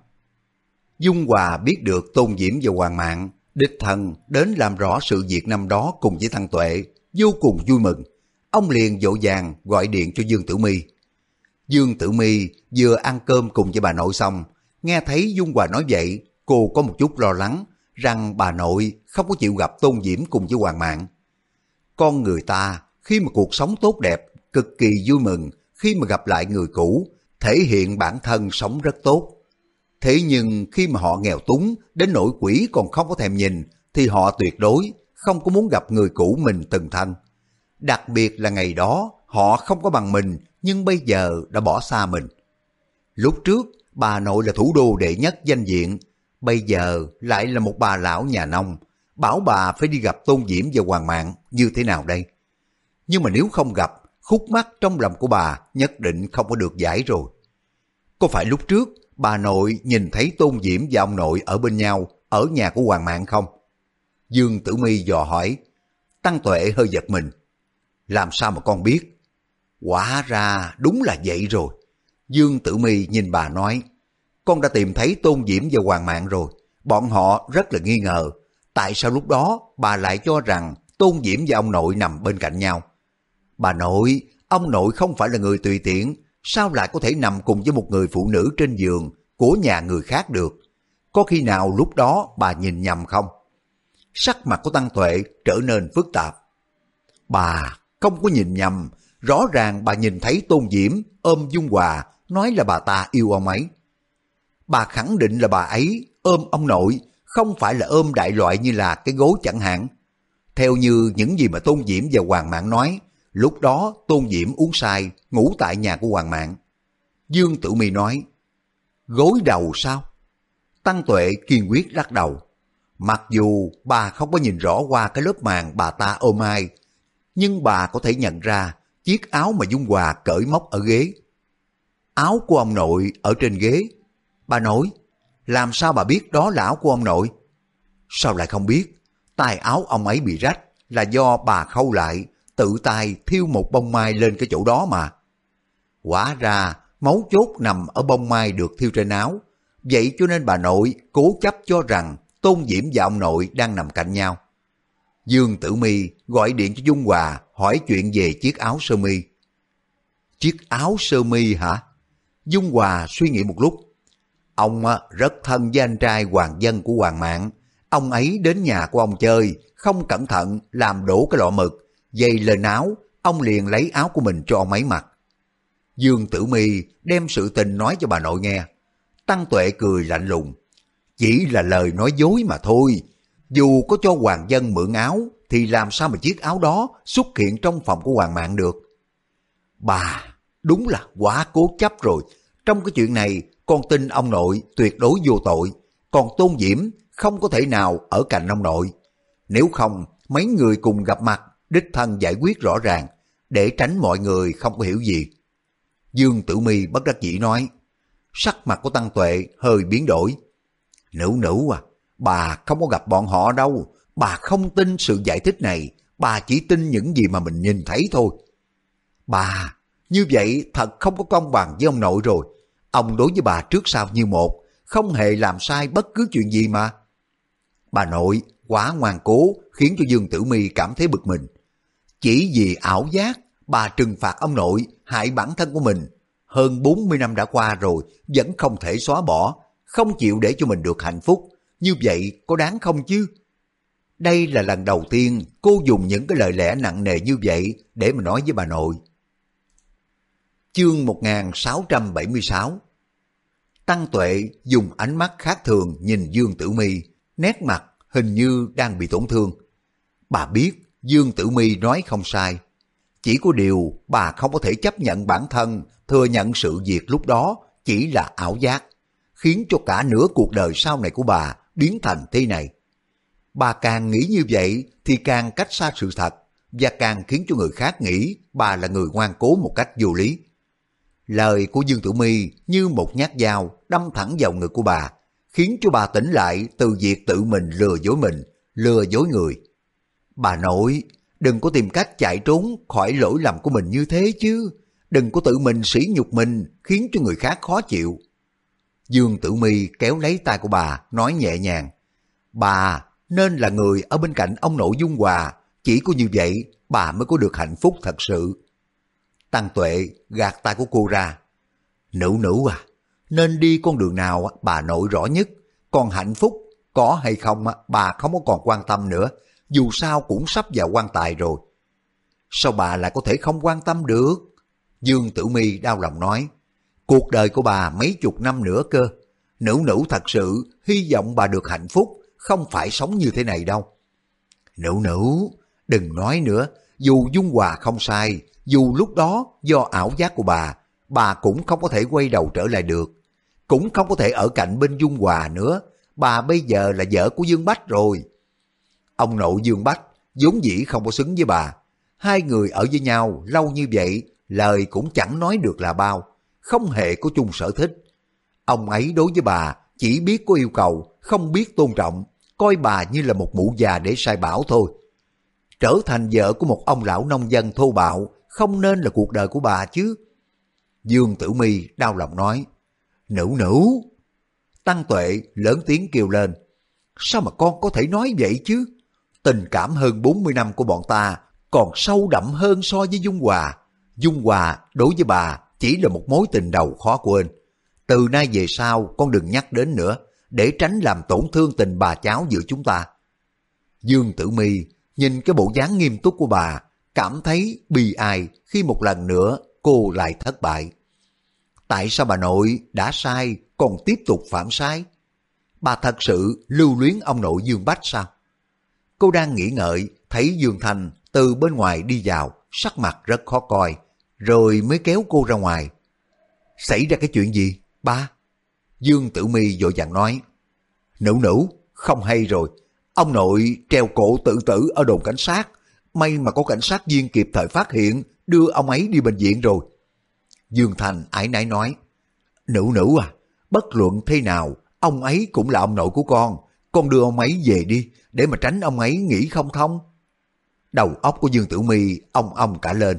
Dung Hòa biết được Tôn Diễm và Hoàng Mạng đích thần đến làm rõ sự việc năm đó cùng với Thăng Tuệ, vô cùng vui mừng. Ông liền dỗ dàng gọi điện cho Dương Tử My. Dương Tử My vừa ăn cơm cùng với bà nội xong, nghe thấy Dung Hòa nói vậy, cô có một chút lo lắng rằng bà nội không có chịu gặp Tôn Diễm cùng với Hoàng Mạng. Con người ta khi mà cuộc sống tốt đẹp, cực kỳ vui mừng khi mà gặp lại người cũ, thể hiện bản thân sống rất tốt. Thế nhưng khi mà họ nghèo túng đến nỗi quỷ còn không có thèm nhìn thì họ tuyệt đối không có muốn gặp người cũ mình từng thân. Đặc biệt là ngày đó họ không có bằng mình nhưng bây giờ đã bỏ xa mình. Lúc trước bà nội là thủ đô đệ nhất danh diện, bây giờ lại là một bà lão nhà nông, bảo bà phải đi gặp Tôn Diễm và Hoàng Mạng như thế nào đây? Nhưng mà nếu không gặp, khúc mắc trong lòng của bà nhất định không có được giải rồi. Có phải lúc trước bà nội nhìn thấy Tôn Diễm và ông nội ở bên nhau ở nhà của Hoàng Mạng không? Dương Tử My dò hỏi, Tăng Tuệ hơi giật mình. Làm sao mà con biết? Quả ra đúng là vậy rồi. Dương Tử My nhìn bà nói, con đã tìm thấy Tôn Diễm và Hoàng Mạng rồi. Bọn họ rất là nghi ngờ. Tại sao lúc đó bà lại cho rằng Tôn Diễm và ông nội nằm bên cạnh nhau? Bà nội, ông nội không phải là người tùy tiện, sao lại có thể nằm cùng với một người phụ nữ trên giường của nhà người khác được? Có khi nào lúc đó bà nhìn nhầm không? Sắc mặt của Tăng Tuệ trở nên phức tạp. Bà không có nhìn nhầm, rõ ràng bà nhìn thấy Tôn Diễm ôm Dung Hòa nói là bà ta yêu ông ấy. Bà khẳng định là bà ấy ôm ông nội, không phải là ôm đại loại như là cái gối chẳng hạn. Theo như những gì mà Tôn Diễm và Hoàng Mạng nói, lúc đó Tôn Diễm uống sai, ngủ tại nhà của Hoàng Mạng. Dương Tử Mi nói, gối đầu sao? Tăng Tuệ kiên quyết lắc đầu. Mặc dù bà không có nhìn rõ qua cái lớp màn bà ta ôm ai, nhưng bà có thể nhận ra chiếc áo mà Dung Hòa cởi móc ở ghế. Áo của ông nội ở trên ghế. Bà nói, làm sao bà biết đó là áo của ông nội? Sao lại không biết? Tài áo ông ấy bị rách là do bà khâu lại, tự tay thiêu một bông mai lên cái chỗ đó mà. Quả ra, máu chốt nằm ở bông mai được thiêu trên áo. Vậy cho nên bà nội cố chấp cho rằng Tôn Diễm và ông nội đang nằm cạnh nhau. Dương Tử Mi gọi điện cho Dung Hòa hỏi chuyện về chiếc áo sơ mi. Chiếc áo sơ mi hả? Dung Hòa suy nghĩ một lúc. Ông rất thân với anh trai hoàng dân của Hoàng Mạng. Ông ấy đến nhà của ông chơi, không cẩn thận làm đổ cái lọ mực. Dây lên áo, ông liền lấy áo của mình cho ông ấy mặc. Dương Tử Mi đem sự tình nói cho bà nội nghe. Tăng Tuệ cười lạnh lùng. Chỉ là lời nói dối mà thôi. Dù có cho hoàng dân mượn áo, thì làm sao mà chiếc áo đó xuất hiện trong phòng của hoàng mạng được? Bà, đúng là quá cố chấp rồi. Trong cái chuyện này, con tin ông nội tuyệt đối vô tội. Còn Tôn Diễm không có thể nào ở cạnh ông nội. Nếu không, mấy người cùng gặp mặt, đích thân giải quyết rõ ràng, để tránh mọi người không có hiểu gì. Dương Tử Mi bất đắc dĩ nói, sắc mặt của Tăng Tuệ hơi biến đổi. Nữ nữ à, bà không có gặp bọn họ đâu, bà không tin sự giải thích này, bà chỉ tin những gì mà mình nhìn thấy thôi. Bà, như vậy thật không có công bằng với ông nội rồi. Ông đối với bà trước sau như một, không hề làm sai bất cứ chuyện gì mà. Bà nội, quá ngoan cố khiến cho Dương Tử Mi cảm thấy bực mình. Chỉ vì ảo giác, bà trừng phạt ông nội, hại bản thân của mình. Hơn 40 năm đã qua rồi, vẫn không thể xóa bỏ, không chịu để cho mình được hạnh phúc. Như vậy có đáng không chứ? Đây là lần đầu tiên cô dùng những cái lời lẽ nặng nề như vậy để mà nói với bà nội. Chương 1676 Tăng Tuệ dùng ánh mắt khác thường nhìn Dương Tử Mi, nét mặt hình như đang bị tổn thương. Bà biết Dương Tử Mi nói không sai. Chỉ có điều bà không có thể chấp nhận bản thân thừa nhận sự việc lúc đó chỉ là ảo giác, khiến cho cả nửa cuộc đời sau này của bà biến thành thế này. Bà càng nghĩ như vậy thì càng cách xa sự thật và càng khiến cho người khác nghĩ bà là người ngoan cố một cách vô lý. Lời của Dương Tử Mi như một nhát dao đâm thẳng vào ngực của bà, khiến cho bà tỉnh lại từ việc tự mình lừa dối mình, lừa dối người. Bà nội, đừng có tìm cách chạy trốn khỏi lỗi lầm của mình như thế chứ. Đừng có tự mình sỉ nhục mình khiến cho người khác khó chịu. Dương Tử Mi kéo lấy tay của bà, nói nhẹ nhàng. Bà nên là người ở bên cạnh ông nội Dung Hòa, chỉ có như vậy bà mới có được hạnh phúc thật sự. Tăng Tuệ gạt tay của cô ra. Nữ nữ à, nên đi con đường nào bà nội rõ nhất, còn hạnh phúc có hay không bà không có còn quan tâm nữa, dù sao cũng sắp vào quan tài rồi. Sao bà lại có thể không quan tâm được? Dương Tử Mi đau lòng nói, cuộc đời của bà mấy chục năm nữa cơ, nữ nữ thật sự hy vọng bà được hạnh phúc, không phải sống như thế này đâu. Nữ nữ, đừng nói nữa, dù Dung Hòa không sai, dù lúc đó do ảo giác của bà, bà cũng không có thể quay đầu trở lại được. Cũng không có thể ở cạnh bên Dung Hòa nữa, bà bây giờ là vợ của Dương Bách rồi. Ông nội Dương Bách vốn dĩ không có xứng với bà. Hai người ở với nhau lâu như vậy, lời cũng chẳng nói được là bao, không hề có chung sở thích. Ông ấy đối với bà chỉ biết có yêu cầu, không biết tôn trọng, coi bà như là một mụ già để sai bảo thôi. Trở thành vợ của một ông lão nông dân thô bạo không nên là cuộc đời của bà chứ. Dương Tử Mi đau lòng nói, nữ nữ. Tăng Tuệ lớn tiếng kêu lên, sao mà con có thể nói vậy chứ? Tình cảm hơn 40 năm của bọn ta còn sâu đậm hơn so với Dung Hòa. Dung Hòa đối với bà chỉ là một mối tình đầu khó quên. Từ nay về sau con đừng nhắc đến nữa, để tránh làm tổn thương tình bà cháu giữa chúng ta. Dương Tử Mi nhìn cái bộ dáng nghiêm túc của bà, cảm thấy bi ai khi một lần nữa cô lại thất bại. Tại sao bà nội đã sai còn tiếp tục phạm sai? Bà thật sự lưu luyến ông nội Dương Bách sao? Cô đang nghĩ ngợi, thấy Dương Thành từ bên ngoài đi vào, sắc mặt rất khó coi, rồi mới kéo cô ra ngoài. Xảy ra cái chuyện gì, ba? Dương Tử Mi vội vàng nói, Nữ nữ, không hay rồi, ông nội treo cổ tự tử ở đồn cảnh sát, may mà có cảnh sát viên kịp thời phát hiện, đưa ông ấy đi bệnh viện rồi. Dương Thành ái nãy nói, Nữ nữ à, bất luận thế nào, ông ấy cũng là ông nội của con, con đưa ông ấy về đi, để mà tránh ông ấy nghĩ không thông. Đầu óc của Dương Tử Mi ông ông cả lên.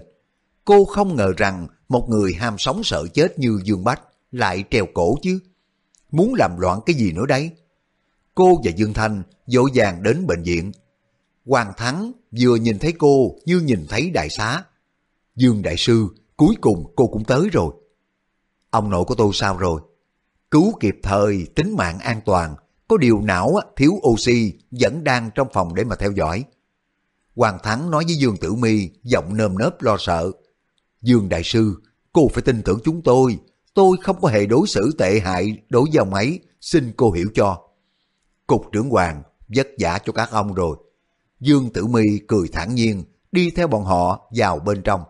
Cô không ngờ rằng một người ham sống sợ chết như Dương Bách lại treo cổ chứ. Muốn làm loạn cái gì nữa đấy? Cô và Dương Thanh dỗ dàng đến bệnh viện. Hoàng Thắng vừa nhìn thấy cô như nhìn thấy đại xá. Dương Đại Sư, cuối cùng cô cũng tới rồi. Ông nội của tôi sao rồi? Cứu kịp thời, tính mạng an toàn. Có điều não thiếu oxy vẫn đang trong phòng để mà theo dõi. Hoàng Thắng nói với Dương Tử Mi giọng nơm nớp lo sợ. Dương Đại Sư, cô phải tin tưởng chúng tôi. Tôi không có hề đối xử tệ hại đối với ông ấy, xin cô hiểu cho. Cục trưởng Hoàng vất vả cho các ông rồi. Dương Tử Mi cười thản nhiên, đi theo bọn họ vào bên trong.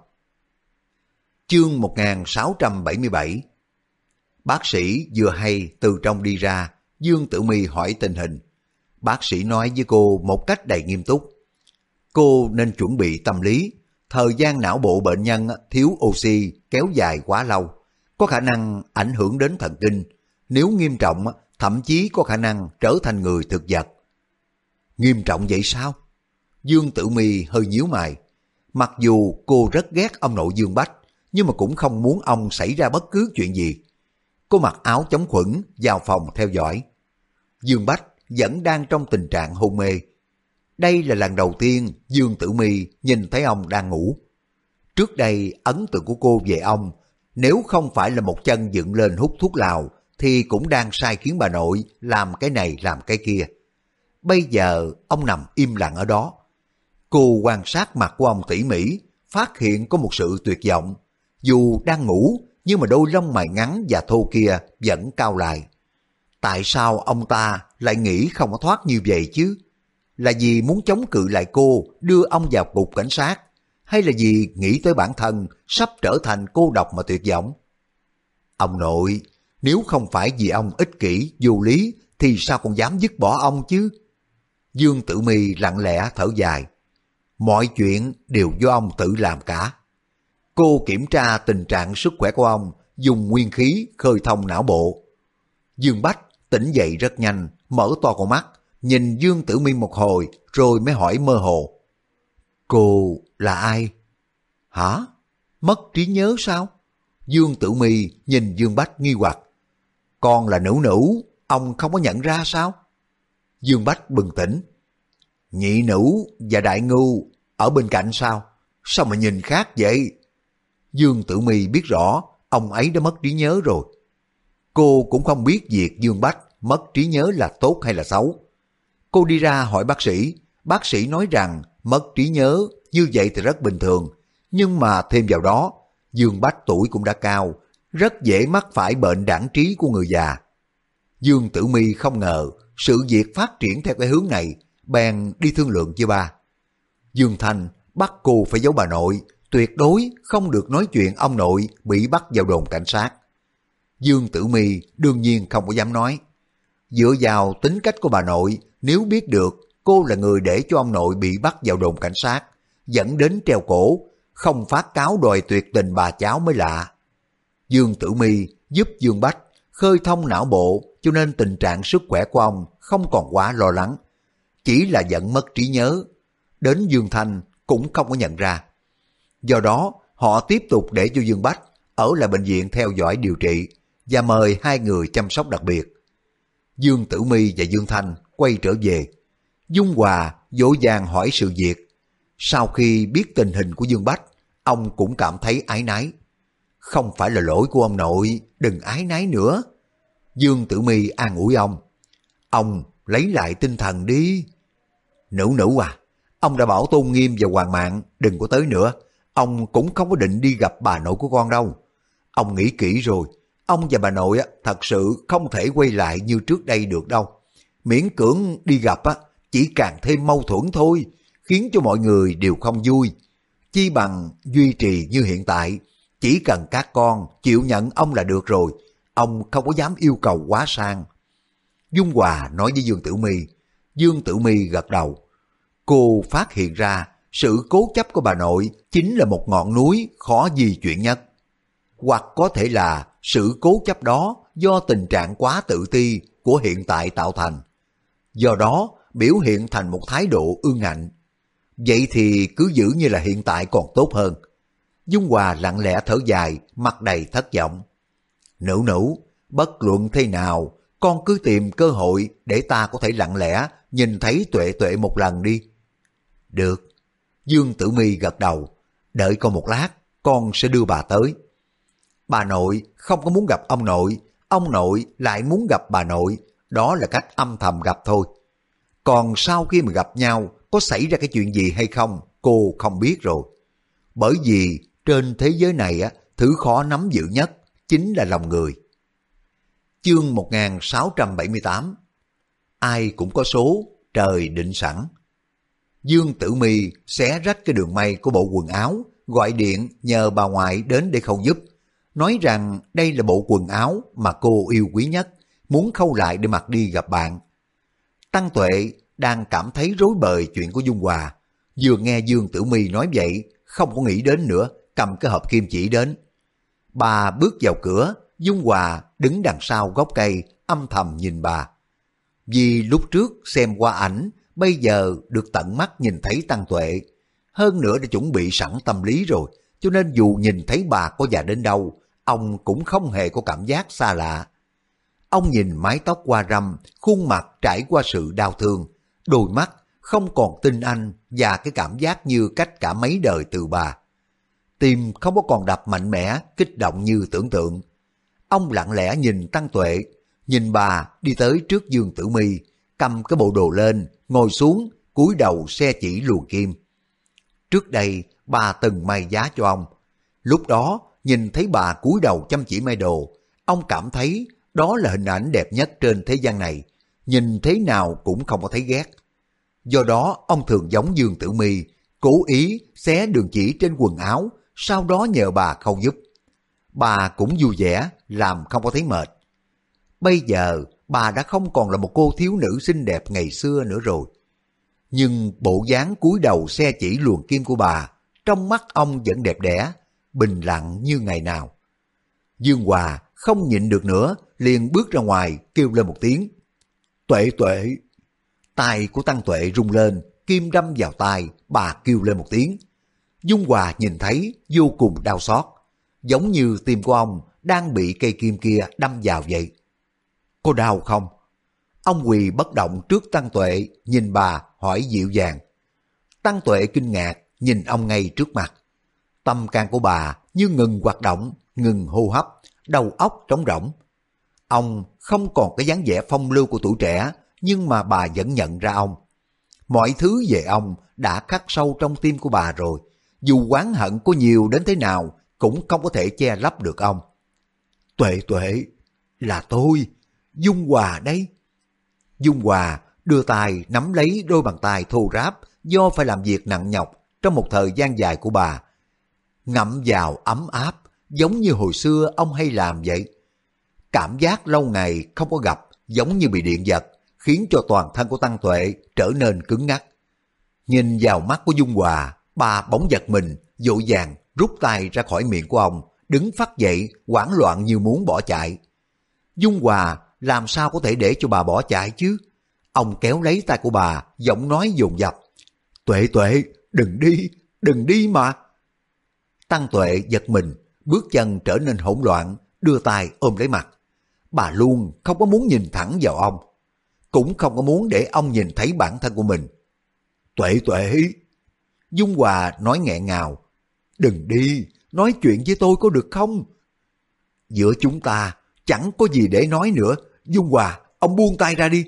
Chương 1677 Bác sĩ vừa hay từ trong đi ra, Dương Tử Mi hỏi tình hình. Bác sĩ nói với cô một cách đầy nghiêm túc. Cô nên chuẩn bị tâm lý, thời gian não bộ bệnh nhân thiếu oxy kéo dài quá lâu, có khả năng ảnh hưởng đến thần kinh. Nếu nghiêm trọng, thậm chí có khả năng trở thành người thực vật. Nghiêm trọng vậy sao? Dương Tử Mi hơi nhíu mày. Mặc dù cô rất ghét ông nội Dương Bách, nhưng mà cũng không muốn ông xảy ra bất cứ chuyện gì. Cô mặc áo chống khuẩn vào phòng theo dõi. Dương Bách vẫn đang trong tình trạng hôn mê. Đây là lần đầu tiên Dương Tử Mi nhìn thấy ông đang ngủ. Trước đây ấn tượng của cô về ông, nếu không phải là một chân dựng lên hút thuốc lào, thì cũng đang sai khiến bà nội làm cái này làm cái kia. Bây giờ ông nằm im lặng ở đó. Cô quan sát mặt của ông tỉ mỉ, phát hiện có một sự tuyệt vọng. Dù đang ngủ, nhưng mà đôi lông mày ngắn và thô kia vẫn cao lại. Tại sao ông ta lại nghĩ không có thoát như vậy chứ? Là vì muốn chống cự lại cô, đưa ông vào cục cảnh sát? Hay là vì nghĩ tới bản thân sắp trở thành cô độc mà tuyệt vọng? Ông nội, nếu không phải vì ông ích kỷ, vô lý, thì sao còn dám dứt bỏ ông chứ? Dương Tử Mi lặng lẽ thở dài. Mọi chuyện đều do ông tự làm cả. Cô kiểm tra tình trạng sức khỏe của ông, dùng nguyên khí khơi thông não bộ. Dương Bách tỉnh dậy rất nhanh, mở to con mắt, nhìn Dương Tử Mi một hồi rồi mới hỏi mơ hồ. Cô là ai? Hả? Mất trí nhớ sao? Dương Tử Mi nhìn Dương Bách nghi hoặc. Con là nữ nữ, ông không có nhận ra sao? Dương Bách bừng tỉnh. Nhị nữ và đại ngưu ở bên cạnh sao? Sao mà nhìn khác vậy? Dương Tử Mi biết rõ ông ấy đã mất trí nhớ rồi. Cô cũng không biết việc Dương Bách mất trí nhớ là tốt hay là xấu. Cô đi ra hỏi bác sĩ, bác sĩ nói rằng mất trí nhớ như vậy thì rất bình thường, nhưng mà thêm vào đó, Dương Bách tuổi cũng đã cao, rất dễ mắc phải bệnh đảng trí của người già. Dương Tử Mi không ngờ sự việc phát triển theo cái hướng này, bèn đi thương lượng với ba. Dương thành bắt cô phải giấu bà nội, tuyệt đối không được nói chuyện ông nội bị bắt vào đồn cảnh sát. Dương Tử Mi đương nhiên không có dám nói. Dựa vào tính cách của bà nội, nếu biết được cô là người để cho ông nội bị bắt vào đồn cảnh sát, dẫn đến treo cổ, không phát cáo đòi tuyệt tình bà cháu mới lạ. Dương Tử Mi giúp Dương Bách khơi thông não bộ cho nên tình trạng sức khỏe của ông không còn quá lo lắng. Chỉ là giận mất trí nhớ. Đến Dương Thanh cũng không có nhận ra. Do đó, họ tiếp tục để cho Dương Bách ở lại bệnh viện theo dõi điều trị và mời hai người chăm sóc đặc biệt. Dương Tử My và Dương Thanh quay trở về. Dung Hòa dỗ dàng hỏi sự việc. Sau khi biết tình hình của Dương Bách, ông cũng cảm thấy ái nái. Không phải là lỗi của ông nội, đừng ái nái nữa. Dương Tử My an ủi ông. Ông lấy lại tinh thần đi. Nữ nữ à, ông đã bảo Tôn Nghiêm và Hoàng Mạng đừng có tới nữa. Ông cũng không có định đi gặp bà nội của con đâu. Ông nghĩ kỹ rồi, ông và bà nội thật sự không thể quay lại như trước đây được đâu. Miễn cưỡng đi gặp á, chỉ càng thêm mâu thuẫn thôi, khiến cho mọi người đều không vui. Chi bằng duy trì như hiện tại, chỉ cần các con chịu nhận ông là được rồi, ông không có dám yêu cầu quá sang. Dung Hòa nói với Dương Tử My, Dương Tử My gật đầu. Cô phát hiện ra sự cố chấp của bà nội chính là một ngọn núi khó di chuyển nhất. Hoặc có thể là sự cố chấp đó do tình trạng quá tự ti của hiện tại tạo thành. Do đó biểu hiện thành một thái độ ương ngạnh. Vậy thì cứ giữ như là hiện tại còn tốt hơn. Dung Hòa lặng lẽ thở dài, mặt đầy thất vọng. Nữ nữ, bất luận thế nào, con cứ tìm cơ hội để ta có thể lặng lẽ nhìn thấy tuệ tuệ một lần đi. Được. Dương Tử Mi gật đầu. Đợi con một lát, con sẽ đưa bà tới. Bà nội không có muốn gặp ông nội, ông nội lại muốn gặp bà nội. Đó là cách âm thầm gặp thôi. Còn sau khi mà gặp nhau, có xảy ra cái chuyện gì hay không, cô không biết rồi. Bởi vì trên thế giới này á, thứ khó nắm giữ nhất chính là lòng người. Chương 1678 Ai cũng có số, trời định sẵn. Dương Tử Mi xé rách cái đường may của bộ quần áo, gọi điện nhờ bà ngoại đến để khâu giúp. Nói rằng đây là bộ quần áo mà cô yêu quý nhất, muốn khâu lại để mặc đi gặp bạn. Tăng Tuệ đang cảm thấy rối bời chuyện của Dung Hòa. Vừa nghe Dương Tử Mi nói vậy, không có nghĩ đến nữa, cầm cái hộp kim chỉ đến. Bà bước vào cửa, Dung Hòa đứng đằng sau gốc cây, âm thầm nhìn bà. Vì lúc trước xem qua ảnh, bây giờ được tận mắt nhìn thấy Tăng Tuệ. Hơn nữa đã chuẩn bị sẵn tâm lý rồi, cho nên dù nhìn thấy bà có già đến đâu, ông cũng không hề có cảm giác xa lạ. Ông nhìn mái tóc qua râm, khuôn mặt trải qua sự đau thương, đôi mắt không còn tin anh và cái cảm giác như cách cả mấy đời từ bà. Tim không có còn đập mạnh mẽ, kích động như tưởng tượng. Ông lặng lẽ nhìn Tăng Tuệ, nhìn bà đi tới trước Dương Tử Mi, cầm cái bộ đồ lên, ngồi xuống, cúi đầu xe chỉ luồng kim. Trước đây, bà từng may giá cho ông. Lúc đó, nhìn thấy bà cúi đầu chăm chỉ may đồ, ông cảm thấy đó là hình ảnh đẹp nhất trên thế gian này, nhìn thế nào cũng không có thấy ghét. Do đó, ông thường giống Dương Tử Mi, cố ý xé đường chỉ trên quần áo, sau đó nhờ bà khâu giúp. Bà cũng vui vẻ, làm không có thấy mệt. Bây giờ, bà đã không còn là một cô thiếu nữ xinh đẹp ngày xưa nữa rồi. Nhưng bộ dáng cúi đầu xe chỉ luồng kim của bà, trong mắt ông vẫn đẹp đẽ, bình lặng như ngày nào. Dương Hòa không nhịn được nữa, liền bước ra ngoài kêu lên một tiếng. Tuệ tuệ! tay của Tăng Tuệ rung lên, kim đâm vào tai, bà kêu lên một tiếng. Dung Hòa nhìn thấy vô cùng đau xót, giống như tim của ông đang bị cây kim kia đâm vào vậy. Cô đau không? Ông quỳ bất động trước Tăng Tuệ, nhìn bà hỏi dịu dàng. Tăng Tuệ kinh ngạc, nhìn ông ngay trước mặt. Tâm can của bà như ngừng hoạt động, ngừng hô hấp, đầu óc trống rỗng. Ông không còn cái dáng vẻ phong lưu của tuổi trẻ, nhưng mà bà vẫn nhận ra ông. Mọi thứ về ông đã khắc sâu trong tim của bà rồi. Dù oán hận có nhiều đến thế nào, cũng không có thể che lấp được ông. Tuệ tuệ, là tôi, Dung Hòa đây. Dung Hòa đưa tay nắm lấy đôi bàn tay thô ráp do phải làm việc nặng nhọc trong một thời gian dài của bà. Ngậm vào ấm áp, giống như hồi xưa ông hay làm vậy. Cảm giác lâu ngày không có gặp, giống như bị điện giật, khiến cho toàn thân của Tăng Tuệ trở nên cứng ngắc. Nhìn vào mắt của Dung Hòa, bà bỗng giật mình, dội vàng rút tay ra khỏi miệng của ông, đứng phát dậy, hoảng loạn như muốn bỏ chạy. Dung Hòa làm sao có thể để cho bà bỏ chạy chứ? Ông kéo lấy tay của bà, giọng nói dồn dập. Tuệ tuệ, đừng đi, đừng đi mà. Tăng tuệ giật mình, bước chân trở nên hỗn loạn, đưa tay ôm lấy mặt. Bà luôn không có muốn nhìn thẳng vào ông, cũng không có muốn để ông nhìn thấy bản thân của mình. Tuệ tuệ, Dung Hòa nói nghẹn ngào, đừng đi, nói chuyện với tôi có được không? Giữa chúng ta chẳng có gì để nói nữa, Dung Hòa, ông buông tay ra đi.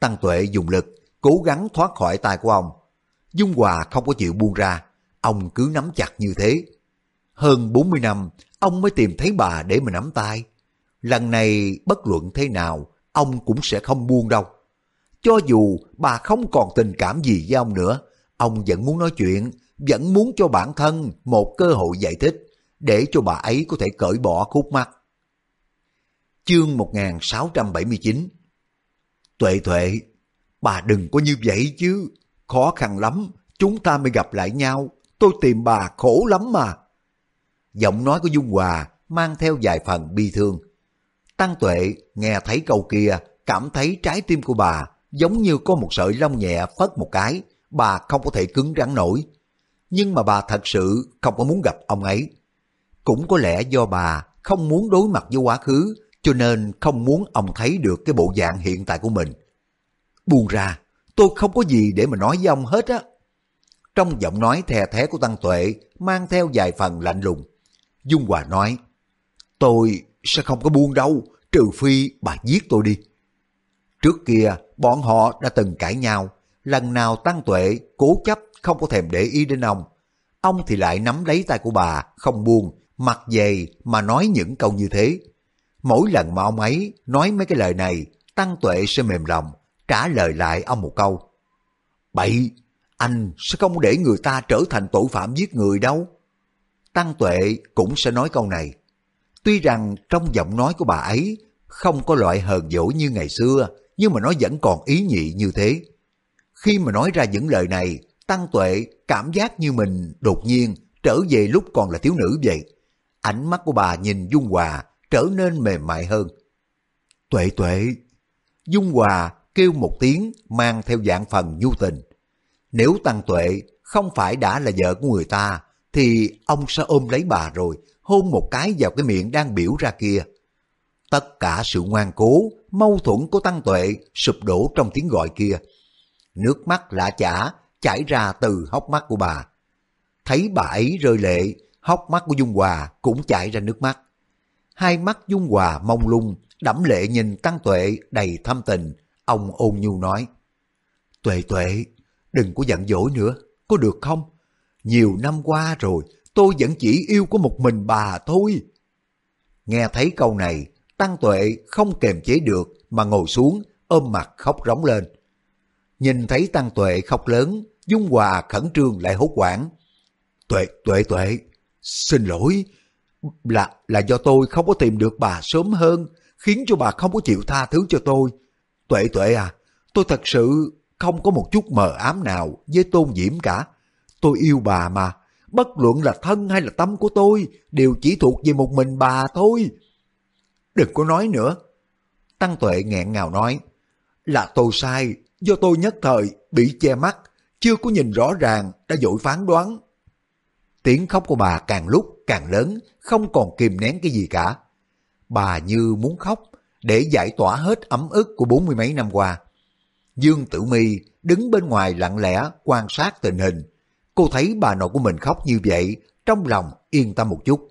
Tăng Tuệ dùng lực, cố gắng thoát khỏi tay của ông. Dung Hòa không có chịu buông ra, ông cứ nắm chặt như thế. Hơn 40 năm, ông mới tìm thấy bà để mà nắm tay. Lần này bất luận thế nào, ông cũng sẽ không buông đâu. Cho dù bà không còn tình cảm gì với ông nữa, ông vẫn muốn nói chuyện, vẫn muốn cho bản thân một cơ hội giải thích, để cho bà ấy có thể cởi bỏ khúc mắc. Chương 1679 Tuệ tuệ, bà đừng có như vậy chứ, khó khăn lắm, chúng ta mới gặp lại nhau, tôi tìm bà khổ lắm mà. Giọng nói của Dung Hòa mang theo vài phần bi thương. Tăng Tuệ nghe thấy câu kia, cảm thấy trái tim của bà giống như có một sợi lông nhẹ phất một cái, bà không có thể cứng rắn nổi. Nhưng mà bà thật sự không có muốn gặp ông ấy. Cũng có lẽ do bà không muốn đối mặt với quá khứ, cho nên không muốn ông thấy được cái bộ dạng hiện tại của mình. Buông ra, tôi không có gì để mà nói với ông hết á. Trong giọng nói thè thé của Tăng Tuệ mang theo vài phần lạnh lùng. Dung Hòa nói, tôi sẽ không có buông đâu, trừ phi bà giết tôi đi. Trước kia, bọn họ đã từng cãi nhau, lần nào Tăng Tuệ cố chấp không có thèm để ý đến ông. Ông thì lại nắm lấy tay của bà, không buông, mặt dày mà nói những câu như thế. Mỗi lần mà ông ấy nói mấy cái lời này, Tăng Tuệ sẽ mềm lòng, trả lời lại ông một câu. Bậy, anh sẽ không để người ta trở thành tội phạm giết người đâu. Tăng Tuệ cũng sẽ nói câu này. Tuy rằng trong giọng nói của bà ấy không có loại hờn dỗi như ngày xưa, nhưng mà nó vẫn còn ý nhị như thế. Khi mà nói ra những lời này, Tăng Tuệ cảm giác như mình đột nhiên trở về lúc còn là thiếu nữ vậy. Ánh mắt của bà nhìn Dung Hòa trở nên mềm mại hơn. Tuệ tuệ, Dung Hòa kêu một tiếng mang theo dạng phần nhu tình. Nếu Tăng Tuệ không phải đã là vợ của người ta, thì ông sẽ ôm lấy bà rồi, hôn một cái vào cái miệng đang biểu ra kia. Tất cả sự ngoan cố, mâu thuẫn của Tăng Tuệ sụp đổ trong tiếng gọi kia. nước mắt lạ chả chảy ra từ hốc mắt của bà. Thấy bà ấy rơi lệ, hốc mắt của Dung Hòa cũng chảy ra nước mắt. Hai mắt Dung Hòa mông lung, đẫm lệ nhìn Tăng Tuệ đầy thâm tình, ông ôn nhu nói. Tuệ tuệ, đừng có giận dỗi nữa, có được không? Nhiều năm qua rồi, tôi vẫn chỉ yêu có một mình bà thôi. Nghe thấy câu này, Tăng Tuệ không kềm chế được mà ngồi xuống, ôm mặt khóc rống lên. Nhìn thấy Tăng Tuệ khóc lớn, Dung Hòa khẩn trương lại hốt quảng. Tuệ, Tuệ, Tuệ, xin lỗi, là là do tôi không có tìm được bà sớm hơn, khiến cho bà không có chịu tha thứ cho tôi. Tuệ, Tuệ à, tôi thật sự không có một chút mờ ám nào với tôn diễm cả. Tôi yêu bà mà, bất luận là thân hay là tâm của tôi đều chỉ thuộc về một mình bà thôi. Đừng có nói nữa. Tăng Tuệ nghẹn ngào nói, là tôi sai, do tôi nhất thời bị che mắt, chưa có nhìn rõ ràng đã dội phán đoán. Tiếng khóc của bà càng lúc càng lớn, không còn kìm nén cái gì cả. Bà như muốn khóc để giải tỏa hết ấm ức của bốn mươi mấy năm qua. Dương Tử Mi đứng bên ngoài lặng lẽ quan sát tình hình. Cô thấy bà nội của mình khóc như vậy, trong lòng yên tâm một chút.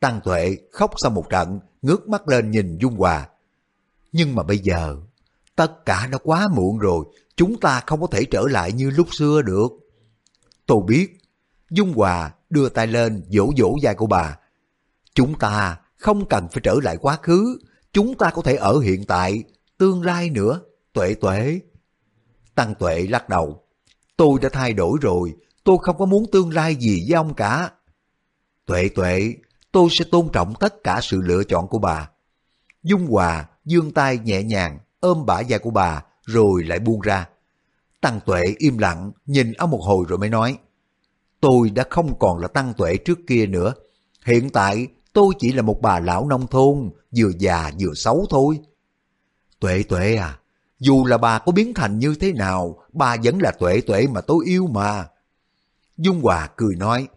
Tăng Tuệ khóc sau một trận, ngước mắt lên nhìn Dung Hòa. Nhưng mà bây giờ, tất cả đã quá muộn rồi, chúng ta không có thể trở lại như lúc xưa được. Tôi biết, Dung Hòa đưa tay lên vỗ vỗ vai của bà. Chúng ta không cần phải trở lại quá khứ, chúng ta có thể ở hiện tại, tương lai nữa, tuệ tuệ. Tăng tuệ lắc đầu, tôi đã thay đổi rồi, tôi không có muốn tương lai gì với ông cả. Tuệ tuệ, tôi sẽ tôn trọng tất cả sự lựa chọn của bà. Dung Hòa dương tay nhẹ nhàng ôm bả vai của bà rồi lại buông ra. Tăng Tuệ im lặng nhìn ông một hồi rồi mới nói Tôi đã không còn là Tăng Tuệ trước kia nữa. Hiện tại tôi chỉ là một bà lão nông thôn vừa già vừa xấu thôi. Tuệ Tuệ à, dù là bà có biến thành như thế nào, bà vẫn là Tuệ Tuệ mà tôi yêu mà. Dung Hòa cười nói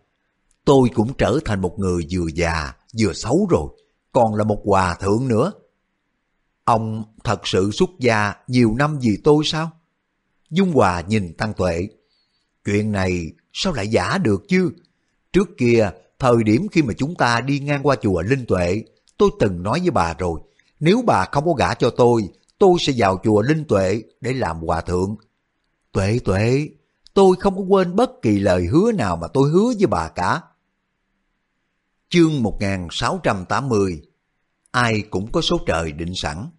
tôi cũng trở thành một người vừa già, vừa xấu rồi, còn là một hòa thượng nữa. Ông thật sự xuất gia nhiều năm vì tôi sao? Dung Hòa nhìn Tăng Tuệ. Chuyện này sao lại giả được chứ? Trước kia, thời điểm khi mà chúng ta đi ngang qua chùa Linh Tuệ, tôi từng nói với bà rồi, nếu bà không có gả cho tôi, tôi sẽ vào chùa Linh Tuệ để làm hòa thượng. Tuệ tuệ, tôi không có quên bất kỳ lời hứa nào mà tôi hứa với bà cả. Chương 1680 Ai cũng có số trời định sẵn.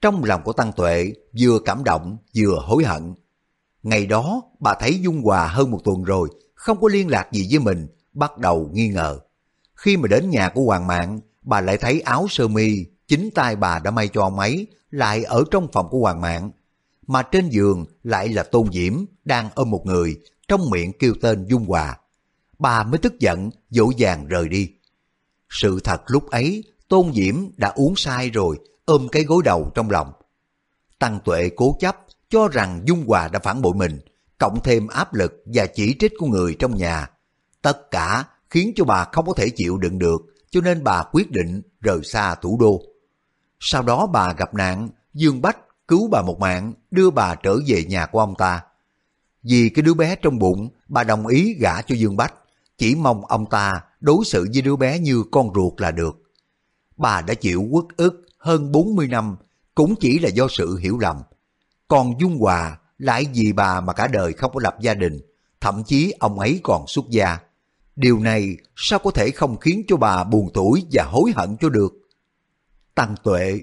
Trong lòng của Tăng Tuệ vừa cảm động vừa hối hận. Ngày đó bà thấy Dung Hòa hơn một tuần rồi, không có liên lạc gì với mình, bắt đầu nghi ngờ. Khi mà đến nhà của Hoàng Mạng, bà lại thấy áo sơ mi chính tay bà đã may cho ông ấy lại ở trong phòng của Hoàng Mạng. Mà trên giường lại là Tôn Diễm đang ôm một người, trong miệng kêu tên Dung Hòa bà mới tức giận, dỗ dàng rời đi. Sự thật lúc ấy, Tôn Diễm đã uống sai rồi, ôm cái gối đầu trong lòng. Tăng Tuệ cố chấp, cho rằng Dung Hòa đã phản bội mình, cộng thêm áp lực và chỉ trích của người trong nhà. Tất cả khiến cho bà không có thể chịu đựng được, cho nên bà quyết định rời xa thủ đô. Sau đó bà gặp nạn, Dương Bách cứu bà một mạng, đưa bà trở về nhà của ông ta. Vì cái đứa bé trong bụng, bà đồng ý gả cho Dương Bách chỉ mong ông ta đối xử với đứa bé như con ruột là được. Bà đã chịu quất ức hơn 40 năm cũng chỉ là do sự hiểu lầm. Còn Dung Hòa lại vì bà mà cả đời không có lập gia đình, thậm chí ông ấy còn xuất gia. Điều này sao có thể không khiến cho bà buồn tuổi và hối hận cho được? Tăng Tuệ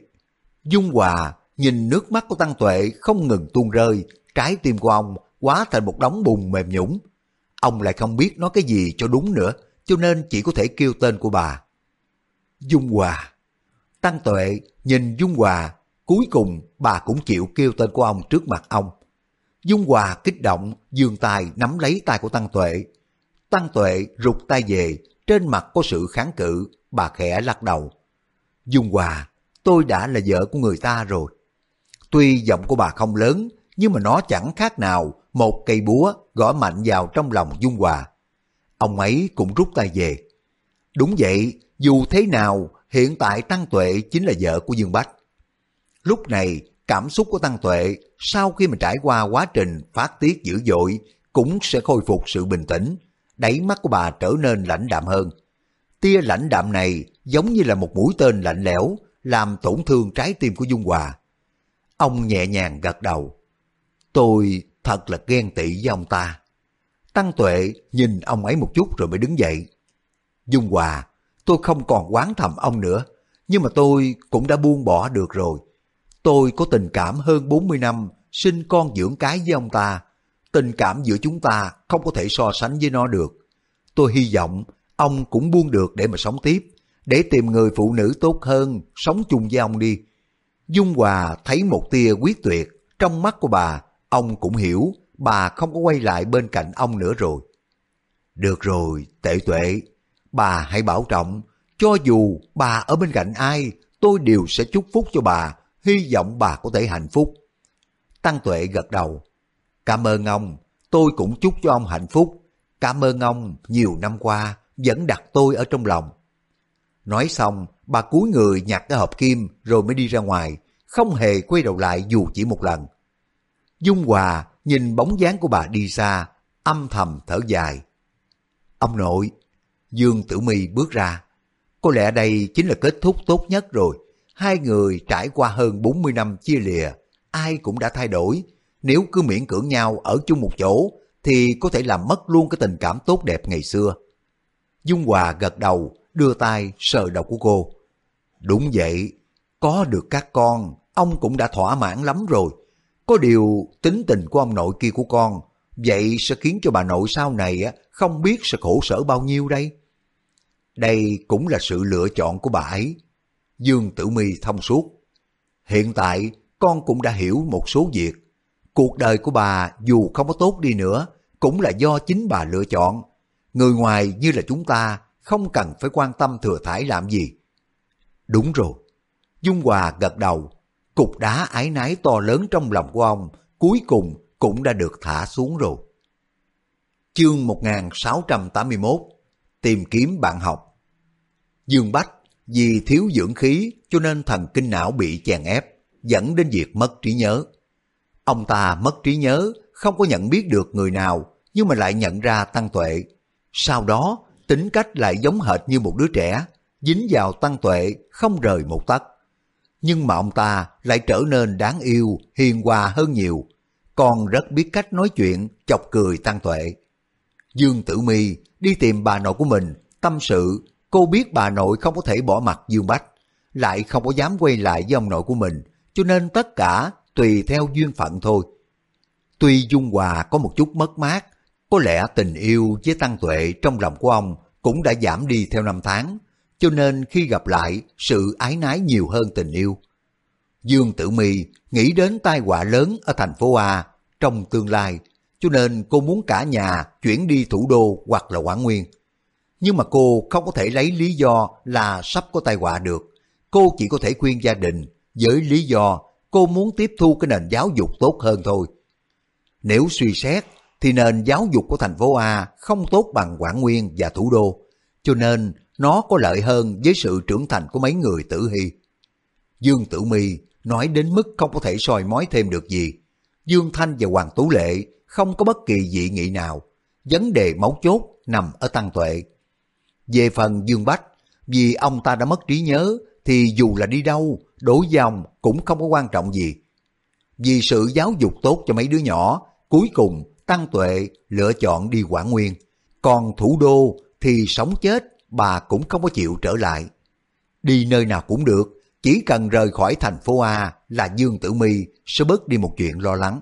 Dung Hòa nhìn nước mắt của Tăng Tuệ không ngừng tuôn rơi, trái tim của ông quá thành một đống bùn mềm nhũng, Ông lại không biết nói cái gì cho đúng nữa, cho nên chỉ có thể kêu tên của bà. Dung Hòa. Tăng Tuệ nhìn Dung Hòa, cuối cùng bà cũng chịu kêu tên của ông trước mặt ông. Dung Hòa kích động, dương tay nắm lấy tay của Tăng Tuệ. Tăng Tuệ rụt tay về, trên mặt có sự kháng cự, bà khẽ lắc đầu. Dung Hòa, tôi đã là vợ của người ta rồi. Tuy giọng của bà không lớn, nhưng mà nó chẳng khác nào một cây búa gõ mạnh vào trong lòng Dung Hòa. Ông ấy cũng rút tay về. Đúng vậy, dù thế nào, hiện tại Tăng Tuệ chính là vợ của Dương Bách. Lúc này, cảm xúc của Tăng Tuệ sau khi mà trải qua quá trình phát tiết dữ dội cũng sẽ khôi phục sự bình tĩnh. Đáy mắt của bà trở nên lãnh đạm hơn. Tia lãnh đạm này giống như là một mũi tên lạnh lẽo, làm tổn thương trái tim của Dung Hòa. Ông nhẹ nhàng gật đầu. Tôi thật là ghen tị với ông ta. Tăng Tuệ nhìn ông ấy một chút rồi mới đứng dậy. Dung Hòa, tôi không còn quán thầm ông nữa, nhưng mà tôi cũng đã buông bỏ được rồi. Tôi có tình cảm hơn 40 năm, sinh con dưỡng cái với ông ta. Tình cảm giữa chúng ta không có thể so sánh với nó được. Tôi hy vọng ông cũng buông được để mà sống tiếp, để tìm người phụ nữ tốt hơn, sống chung với ông đi. Dung Hòa thấy một tia quyết tuyệt trong mắt của bà, ông cũng hiểu bà không có quay lại bên cạnh ông nữa rồi. Được rồi, tệ tuệ, bà hãy bảo trọng, cho dù bà ở bên cạnh ai, tôi đều sẽ chúc phúc cho bà, hy vọng bà có thể hạnh phúc. Tăng tuệ gật đầu. Cảm ơn ông, tôi cũng chúc cho ông hạnh phúc. Cảm ơn ông nhiều năm qua vẫn đặt tôi ở trong lòng. Nói xong, bà cúi người nhặt cái hộp kim rồi mới đi ra ngoài, không hề quay đầu lại dù chỉ một lần. Dung Hòa nhìn bóng dáng của bà đi xa, âm thầm thở dài. Ông nội, Dương Tử My bước ra. Có lẽ đây chính là kết thúc tốt nhất rồi. Hai người trải qua hơn 40 năm chia lìa, ai cũng đã thay đổi. Nếu cứ miễn cưỡng nhau ở chung một chỗ, thì có thể làm mất luôn cái tình cảm tốt đẹp ngày xưa. Dung Hòa gật đầu, đưa tay sờ đầu của cô. Đúng vậy, có được các con, ông cũng đã thỏa mãn lắm rồi. Có điều tính tình của ông nội kia của con, vậy sẽ khiến cho bà nội sau này không biết sẽ khổ sở bao nhiêu đây. Đây cũng là sự lựa chọn của bà ấy. Dương Tử Mi thông suốt. Hiện tại con cũng đã hiểu một số việc. Cuộc đời của bà dù không có tốt đi nữa, cũng là do chính bà lựa chọn. Người ngoài như là chúng ta không cần phải quan tâm thừa thải làm gì. Đúng rồi. Dung Hòa gật đầu. Cục đá ái nái to lớn trong lòng của ông cuối cùng cũng đã được thả xuống rồi. Chương 1681 Tìm kiếm bạn học Dương Bách vì thiếu dưỡng khí cho nên thần kinh não bị chèn ép, dẫn đến việc mất trí nhớ. Ông ta mất trí nhớ, không có nhận biết được người nào, nhưng mà lại nhận ra Tăng Tuệ. Sau đó, tính cách lại giống hệt như một đứa trẻ, dính vào Tăng Tuệ, không rời một tấc. Nhưng mà ông ta lại trở nên đáng yêu, hiền hòa hơn nhiều, còn rất biết cách nói chuyện, chọc cười Tăng Tuệ. Dương Tử Mi đi tìm bà nội của mình, tâm sự Cô biết bà nội không có thể bỏ mặt Dương Bách, lại không có dám quay lại với ông nội của mình, cho nên tất cả tùy theo duyên phận thôi. Tuy Dung Hòa có một chút mất mát, có lẽ tình yêu với Tăng Tuệ trong lòng của ông cũng đã giảm đi theo năm tháng, cho nên khi gặp lại sự ái nái nhiều hơn tình yêu. Dương Tử My nghĩ đến tai họa lớn ở thành phố A trong tương lai, cho nên cô muốn cả nhà chuyển đi thủ đô hoặc là Quảng Nguyên. Nhưng mà cô không có thể lấy lý do là sắp có tai họa được. Cô chỉ có thể khuyên gia đình với lý do cô muốn tiếp thu cái nền giáo dục tốt hơn thôi. Nếu suy xét thì nền giáo dục của thành phố A không tốt bằng Quảng Nguyên và thủ đô, cho nên nó có lợi hơn với sự trưởng thành của mấy người tử hy. Dương Tử Mi nói đến mức không có thể soi mói thêm được gì. Dương Thanh và Hoàng Tú Lệ không có bất kỳ dị nghị nào. Vấn đề mấu chốt nằm ở tăng tuệ. Về phần Dương Bách, vì ông ta đã mất trí nhớ, thì dù là đi đâu, đối dòng cũng không có quan trọng gì. Vì sự giáo dục tốt cho mấy đứa nhỏ, cuối cùng Tăng Tuệ lựa chọn đi Quảng Nguyên. Còn thủ đô thì sống chết, bà cũng không có chịu trở lại. Đi nơi nào cũng được, chỉ cần rời khỏi thành phố A là Dương Tử My sẽ bớt đi một chuyện lo lắng.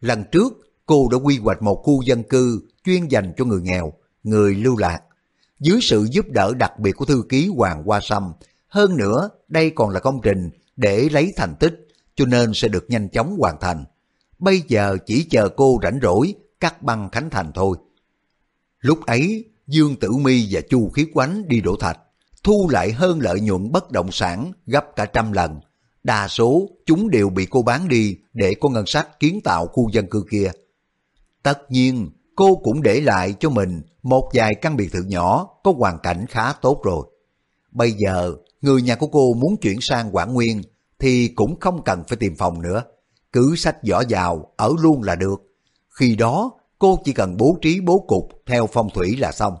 Lần trước, cô đã quy hoạch một khu dân cư chuyên dành cho người nghèo, người lưu lạc dưới sự giúp đỡ đặc biệt của thư ký Hoàng Hoa Sâm. Hơn nữa, đây còn là công trình để lấy thành tích, cho nên sẽ được nhanh chóng hoàn thành. Bây giờ chỉ chờ cô rảnh rỗi, cắt băng khánh thành thôi. Lúc ấy, Dương Tử Mi và Chu Khí Quánh đi đổ thạch, thu lại hơn lợi nhuận bất động sản gấp cả trăm lần. Đa số chúng đều bị cô bán đi để có ngân sách kiến tạo khu dân cư kia. Tất nhiên, cô cũng để lại cho mình một vài căn biệt thự nhỏ có hoàn cảnh khá tốt rồi. Bây giờ, người nhà của cô muốn chuyển sang Quảng Nguyên thì cũng không cần phải tìm phòng nữa. cứ sách vỏ vào, ở luôn là được. Khi đó, cô chỉ cần bố trí bố cục theo phong thủy là xong.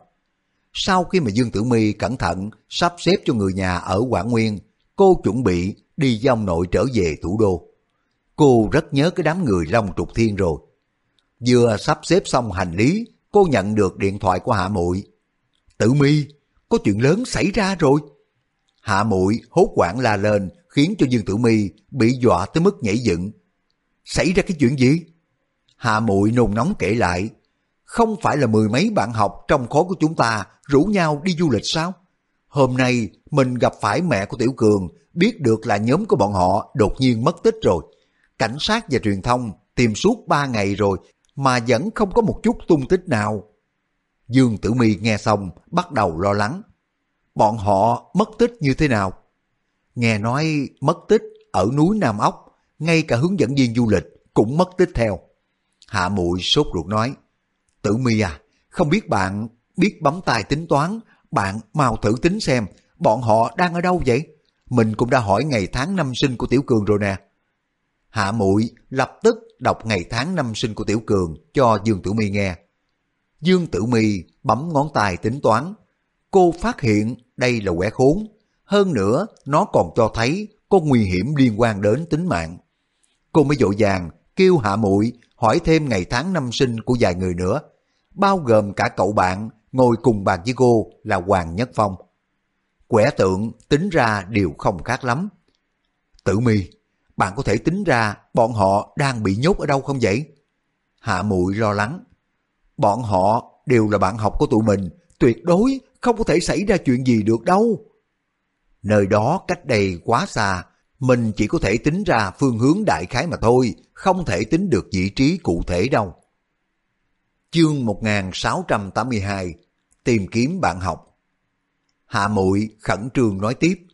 Sau khi mà Dương Tử My cẩn thận sắp xếp cho người nhà ở Quảng Nguyên, cô chuẩn bị đi với ông nội trở về thủ đô. Cô rất nhớ cái đám người Long Trục Thiên rồi. Vừa sắp xếp xong hành lý, cô nhận được điện thoại của Hạ Muội. Tử Mi, có chuyện lớn xảy ra rồi. Hạ Muội hốt quảng la lên, khiến cho Dương Tử Mi bị dọa tới mức nhảy dựng. Xảy ra cái chuyện gì? Hạ Muội nôn nóng kể lại, không phải là mười mấy bạn học trong khối của chúng ta rủ nhau đi du lịch sao? Hôm nay mình gặp phải mẹ của Tiểu Cường, biết được là nhóm của bọn họ đột nhiên mất tích rồi. Cảnh sát và truyền thông tìm suốt ba ngày rồi mà vẫn không có một chút tung tích nào. Dương Tử Mi nghe xong bắt đầu lo lắng. Bọn họ mất tích như thế nào? Nghe nói mất tích ở núi Nam Ốc, ngay cả hướng dẫn viên du lịch cũng mất tích theo. Hạ Muội sốt ruột nói, Tử Mi à, không biết bạn biết bấm tay tính toán, bạn mau thử tính xem bọn họ đang ở đâu vậy? Mình cũng đã hỏi ngày tháng năm sinh của Tiểu Cường rồi nè. Hạ Muội lập tức đọc ngày tháng năm sinh của Tiểu Cường cho Dương Tử Mi nghe. Dương Tử Mi bấm ngón tay tính toán. Cô phát hiện đây là quẻ khốn. Hơn nữa, nó còn cho thấy có nguy hiểm liên quan đến tính mạng. Cô mới dội vàng kêu Hạ Muội hỏi thêm ngày tháng năm sinh của vài người nữa, bao gồm cả cậu bạn ngồi cùng bàn với cô là Hoàng Nhất Phong. Quẻ tượng tính ra đều không khác lắm. Tử mi, bạn có thể tính ra bọn họ đang bị nhốt ở đâu không vậy? Hạ Muội lo lắng. Bọn họ đều là bạn học của tụi mình, tuyệt đối không có thể xảy ra chuyện gì được đâu. Nơi đó cách đây quá xa, mình chỉ có thể tính ra phương hướng đại khái mà thôi, không thể tính được vị trí cụ thể đâu. Chương 1682 Tìm kiếm bạn học Hạ muội khẩn trương nói tiếp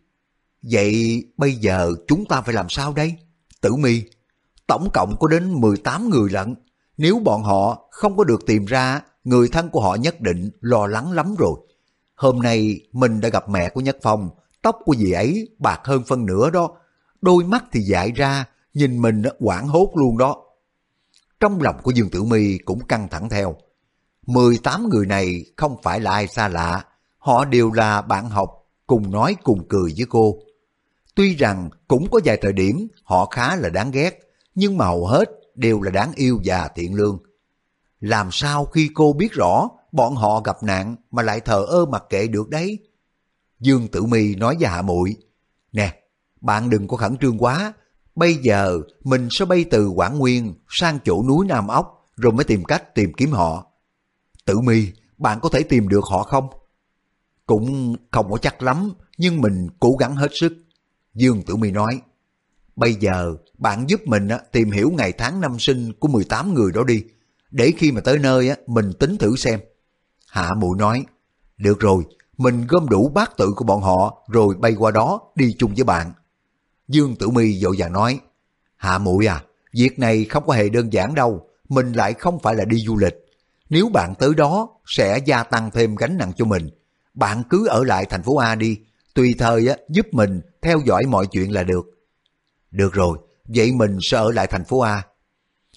Vậy bây giờ chúng ta phải làm sao đây? Tử mi Tổng cộng có đến 18 người lận. Nếu bọn họ không có được tìm ra Người thân của họ nhất định lo lắng lắm rồi. Hôm nay mình đã gặp mẹ của Nhất Phong Tóc của dì ấy bạc hơn phân nửa đó. Đôi mắt thì dại ra Nhìn mình quảng hốt luôn đó. Trong lòng của Dương Tử Mi cũng căng thẳng theo. 18 người này không phải là ai xa lạ, họ đều là bạn học, cùng nói cùng cười với cô. Tuy rằng cũng có vài thời điểm họ khá là đáng ghét, nhưng mà hầu hết đều là đáng yêu và thiện lương. Làm sao khi cô biết rõ bọn họ gặp nạn mà lại thờ ơ mặc kệ được đấy? Dương Tử Mi nói với Hạ Muội, nè, bạn đừng có khẩn trương quá, bây giờ mình sẽ bay từ Quảng Nguyên sang chỗ núi Nam Ốc rồi mới tìm cách tìm kiếm họ. Tử mi, bạn có thể tìm được họ không? Cũng không có chắc lắm, nhưng mình cố gắng hết sức. Dương Tử mi nói, bây giờ bạn giúp mình tìm hiểu ngày tháng năm sinh của 18 người đó đi, để khi mà tới nơi mình tính thử xem. Hạ Mụ nói, được rồi, mình gom đủ bát tự của bọn họ rồi bay qua đó đi chung với bạn. Dương Tử Mi dội vàng nói, Hạ Mụi à, việc này không có hề đơn giản đâu, mình lại không phải là đi du lịch, nếu bạn tới đó sẽ gia tăng thêm gánh nặng cho mình. Bạn cứ ở lại thành phố A đi, tùy thời á, giúp mình theo dõi mọi chuyện là được. Được rồi, vậy mình sẽ ở lại thành phố A.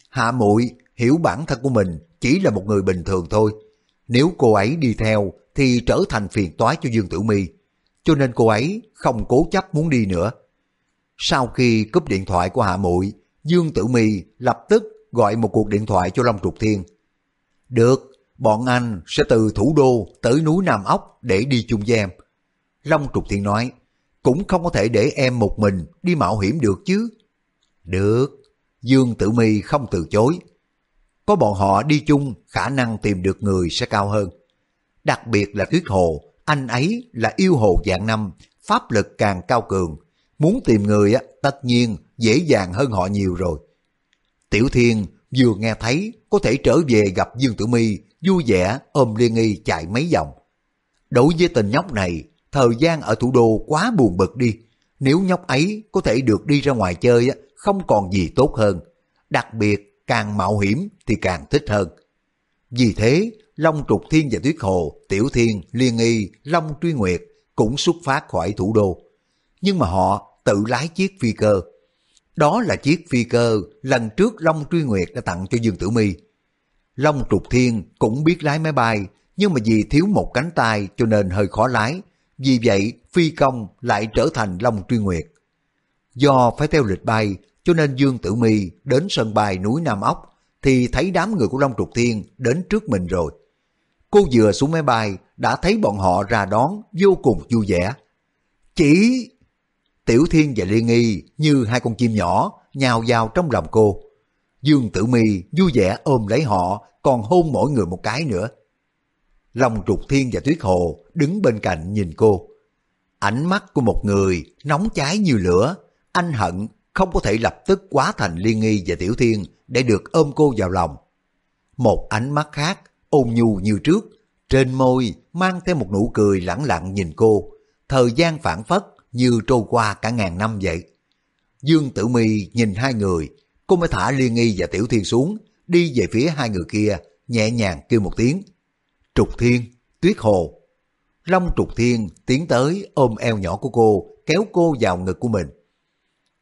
Hạ muội hiểu bản thân của mình chỉ là một người bình thường thôi. Nếu cô ấy đi theo thì trở thành phiền toái cho Dương Tử Mi, cho nên cô ấy không cố chấp muốn đi nữa. Sau khi cúp điện thoại của Hạ muội, Dương Tử Mi lập tức gọi một cuộc điện thoại cho Long Trục Thiên được, bọn anh sẽ từ thủ đô tới núi Nam Ốc để đi chung với em. Long Trục Thiên nói, cũng không có thể để em một mình đi mạo hiểm được chứ. Được, Dương Tử Mi không từ chối. Có bọn họ đi chung, khả năng tìm được người sẽ cao hơn. Đặc biệt là Tuyết Hồ, anh ấy là yêu hồ dạng năm, pháp lực càng cao cường. Muốn tìm người á, tất nhiên dễ dàng hơn họ nhiều rồi. Tiểu Thiên vừa nghe thấy có thể trở về gặp Dương Tử Mi vui vẻ ôm Liên Nghi chạy mấy vòng. Đối với tình nhóc này, thời gian ở thủ đô quá buồn bực đi. Nếu nhóc ấy có thể được đi ra ngoài chơi, không còn gì tốt hơn. Đặc biệt, càng mạo hiểm thì càng thích hơn. Vì thế, Long Trục Thiên và Tuyết Hồ, Tiểu Thiên, Liên Nghi, Long Truy Nguyệt cũng xuất phát khỏi thủ đô. Nhưng mà họ tự lái chiếc phi cơ. Đó là chiếc phi cơ lần trước Long Truy Nguyệt đã tặng cho Dương Tử Mi. Long Trục Thiên cũng biết lái máy bay, nhưng mà vì thiếu một cánh tay cho nên hơi khó lái. Vì vậy, phi công lại trở thành Long Truy Nguyệt. Do phải theo lịch bay, cho nên Dương Tử Mi đến sân bay núi Nam Ốc thì thấy đám người của Long Trục Thiên đến trước mình rồi. Cô vừa xuống máy bay đã thấy bọn họ ra đón vô cùng vui vẻ. Chỉ... Tiểu Thiên và Liên Nghi như hai con chim nhỏ nhào vào trong lòng cô. Dương Tử Mi vui vẻ ôm lấy họ còn hôn mỗi người một cái nữa. Long Trục Thiên và Tuyết Hồ đứng bên cạnh nhìn cô. Ánh mắt của một người nóng cháy như lửa, anh hận không có thể lập tức quá thành Liên Nghi và Tiểu Thiên để được ôm cô vào lòng. Một ánh mắt khác, ôn nhu như trước, trên môi mang theo một nụ cười lẳng lặng nhìn cô, thời gian phản phất như trôi qua cả ngàn năm vậy. Dương Tử Mi nhìn hai người, cô mới thả Liên Nghi và Tiểu Thiên xuống, đi về phía hai người kia, nhẹ nhàng kêu một tiếng. Trục Thiên, Tuyết Hồ. Long Trục Thiên tiến tới ôm eo nhỏ của cô, kéo cô vào ngực của mình.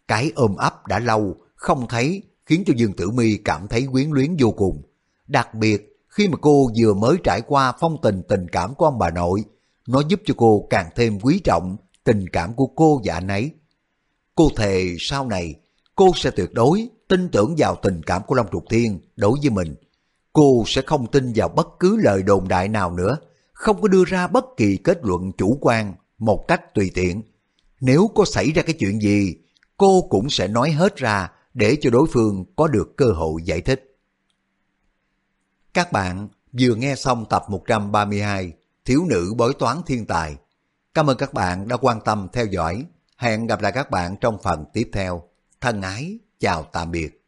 Cái ôm ấp đã lâu, không thấy, khiến cho Dương Tử Mi cảm thấy quyến luyến vô cùng. Đặc biệt, khi mà cô vừa mới trải qua phong tình tình cảm của ông bà nội, nó giúp cho cô càng thêm quý trọng tình cảm của cô và anh ấy. Cô thề sau này, cô sẽ tuyệt đối tin tưởng vào tình cảm của Long Trục Thiên đối với mình. Cô sẽ không tin vào bất cứ lời đồn đại nào nữa, không có đưa ra bất kỳ kết luận chủ quan một cách tùy tiện. Nếu có xảy ra cái chuyện gì, cô cũng sẽ nói hết ra để cho đối phương có được cơ hội giải thích. Các bạn vừa nghe xong tập 132 Thiếu nữ bói toán thiên tài. Cảm ơn các bạn đã quan tâm theo dõi. Hẹn gặp lại các bạn trong phần tiếp theo. Thân ái, chào tạm biệt.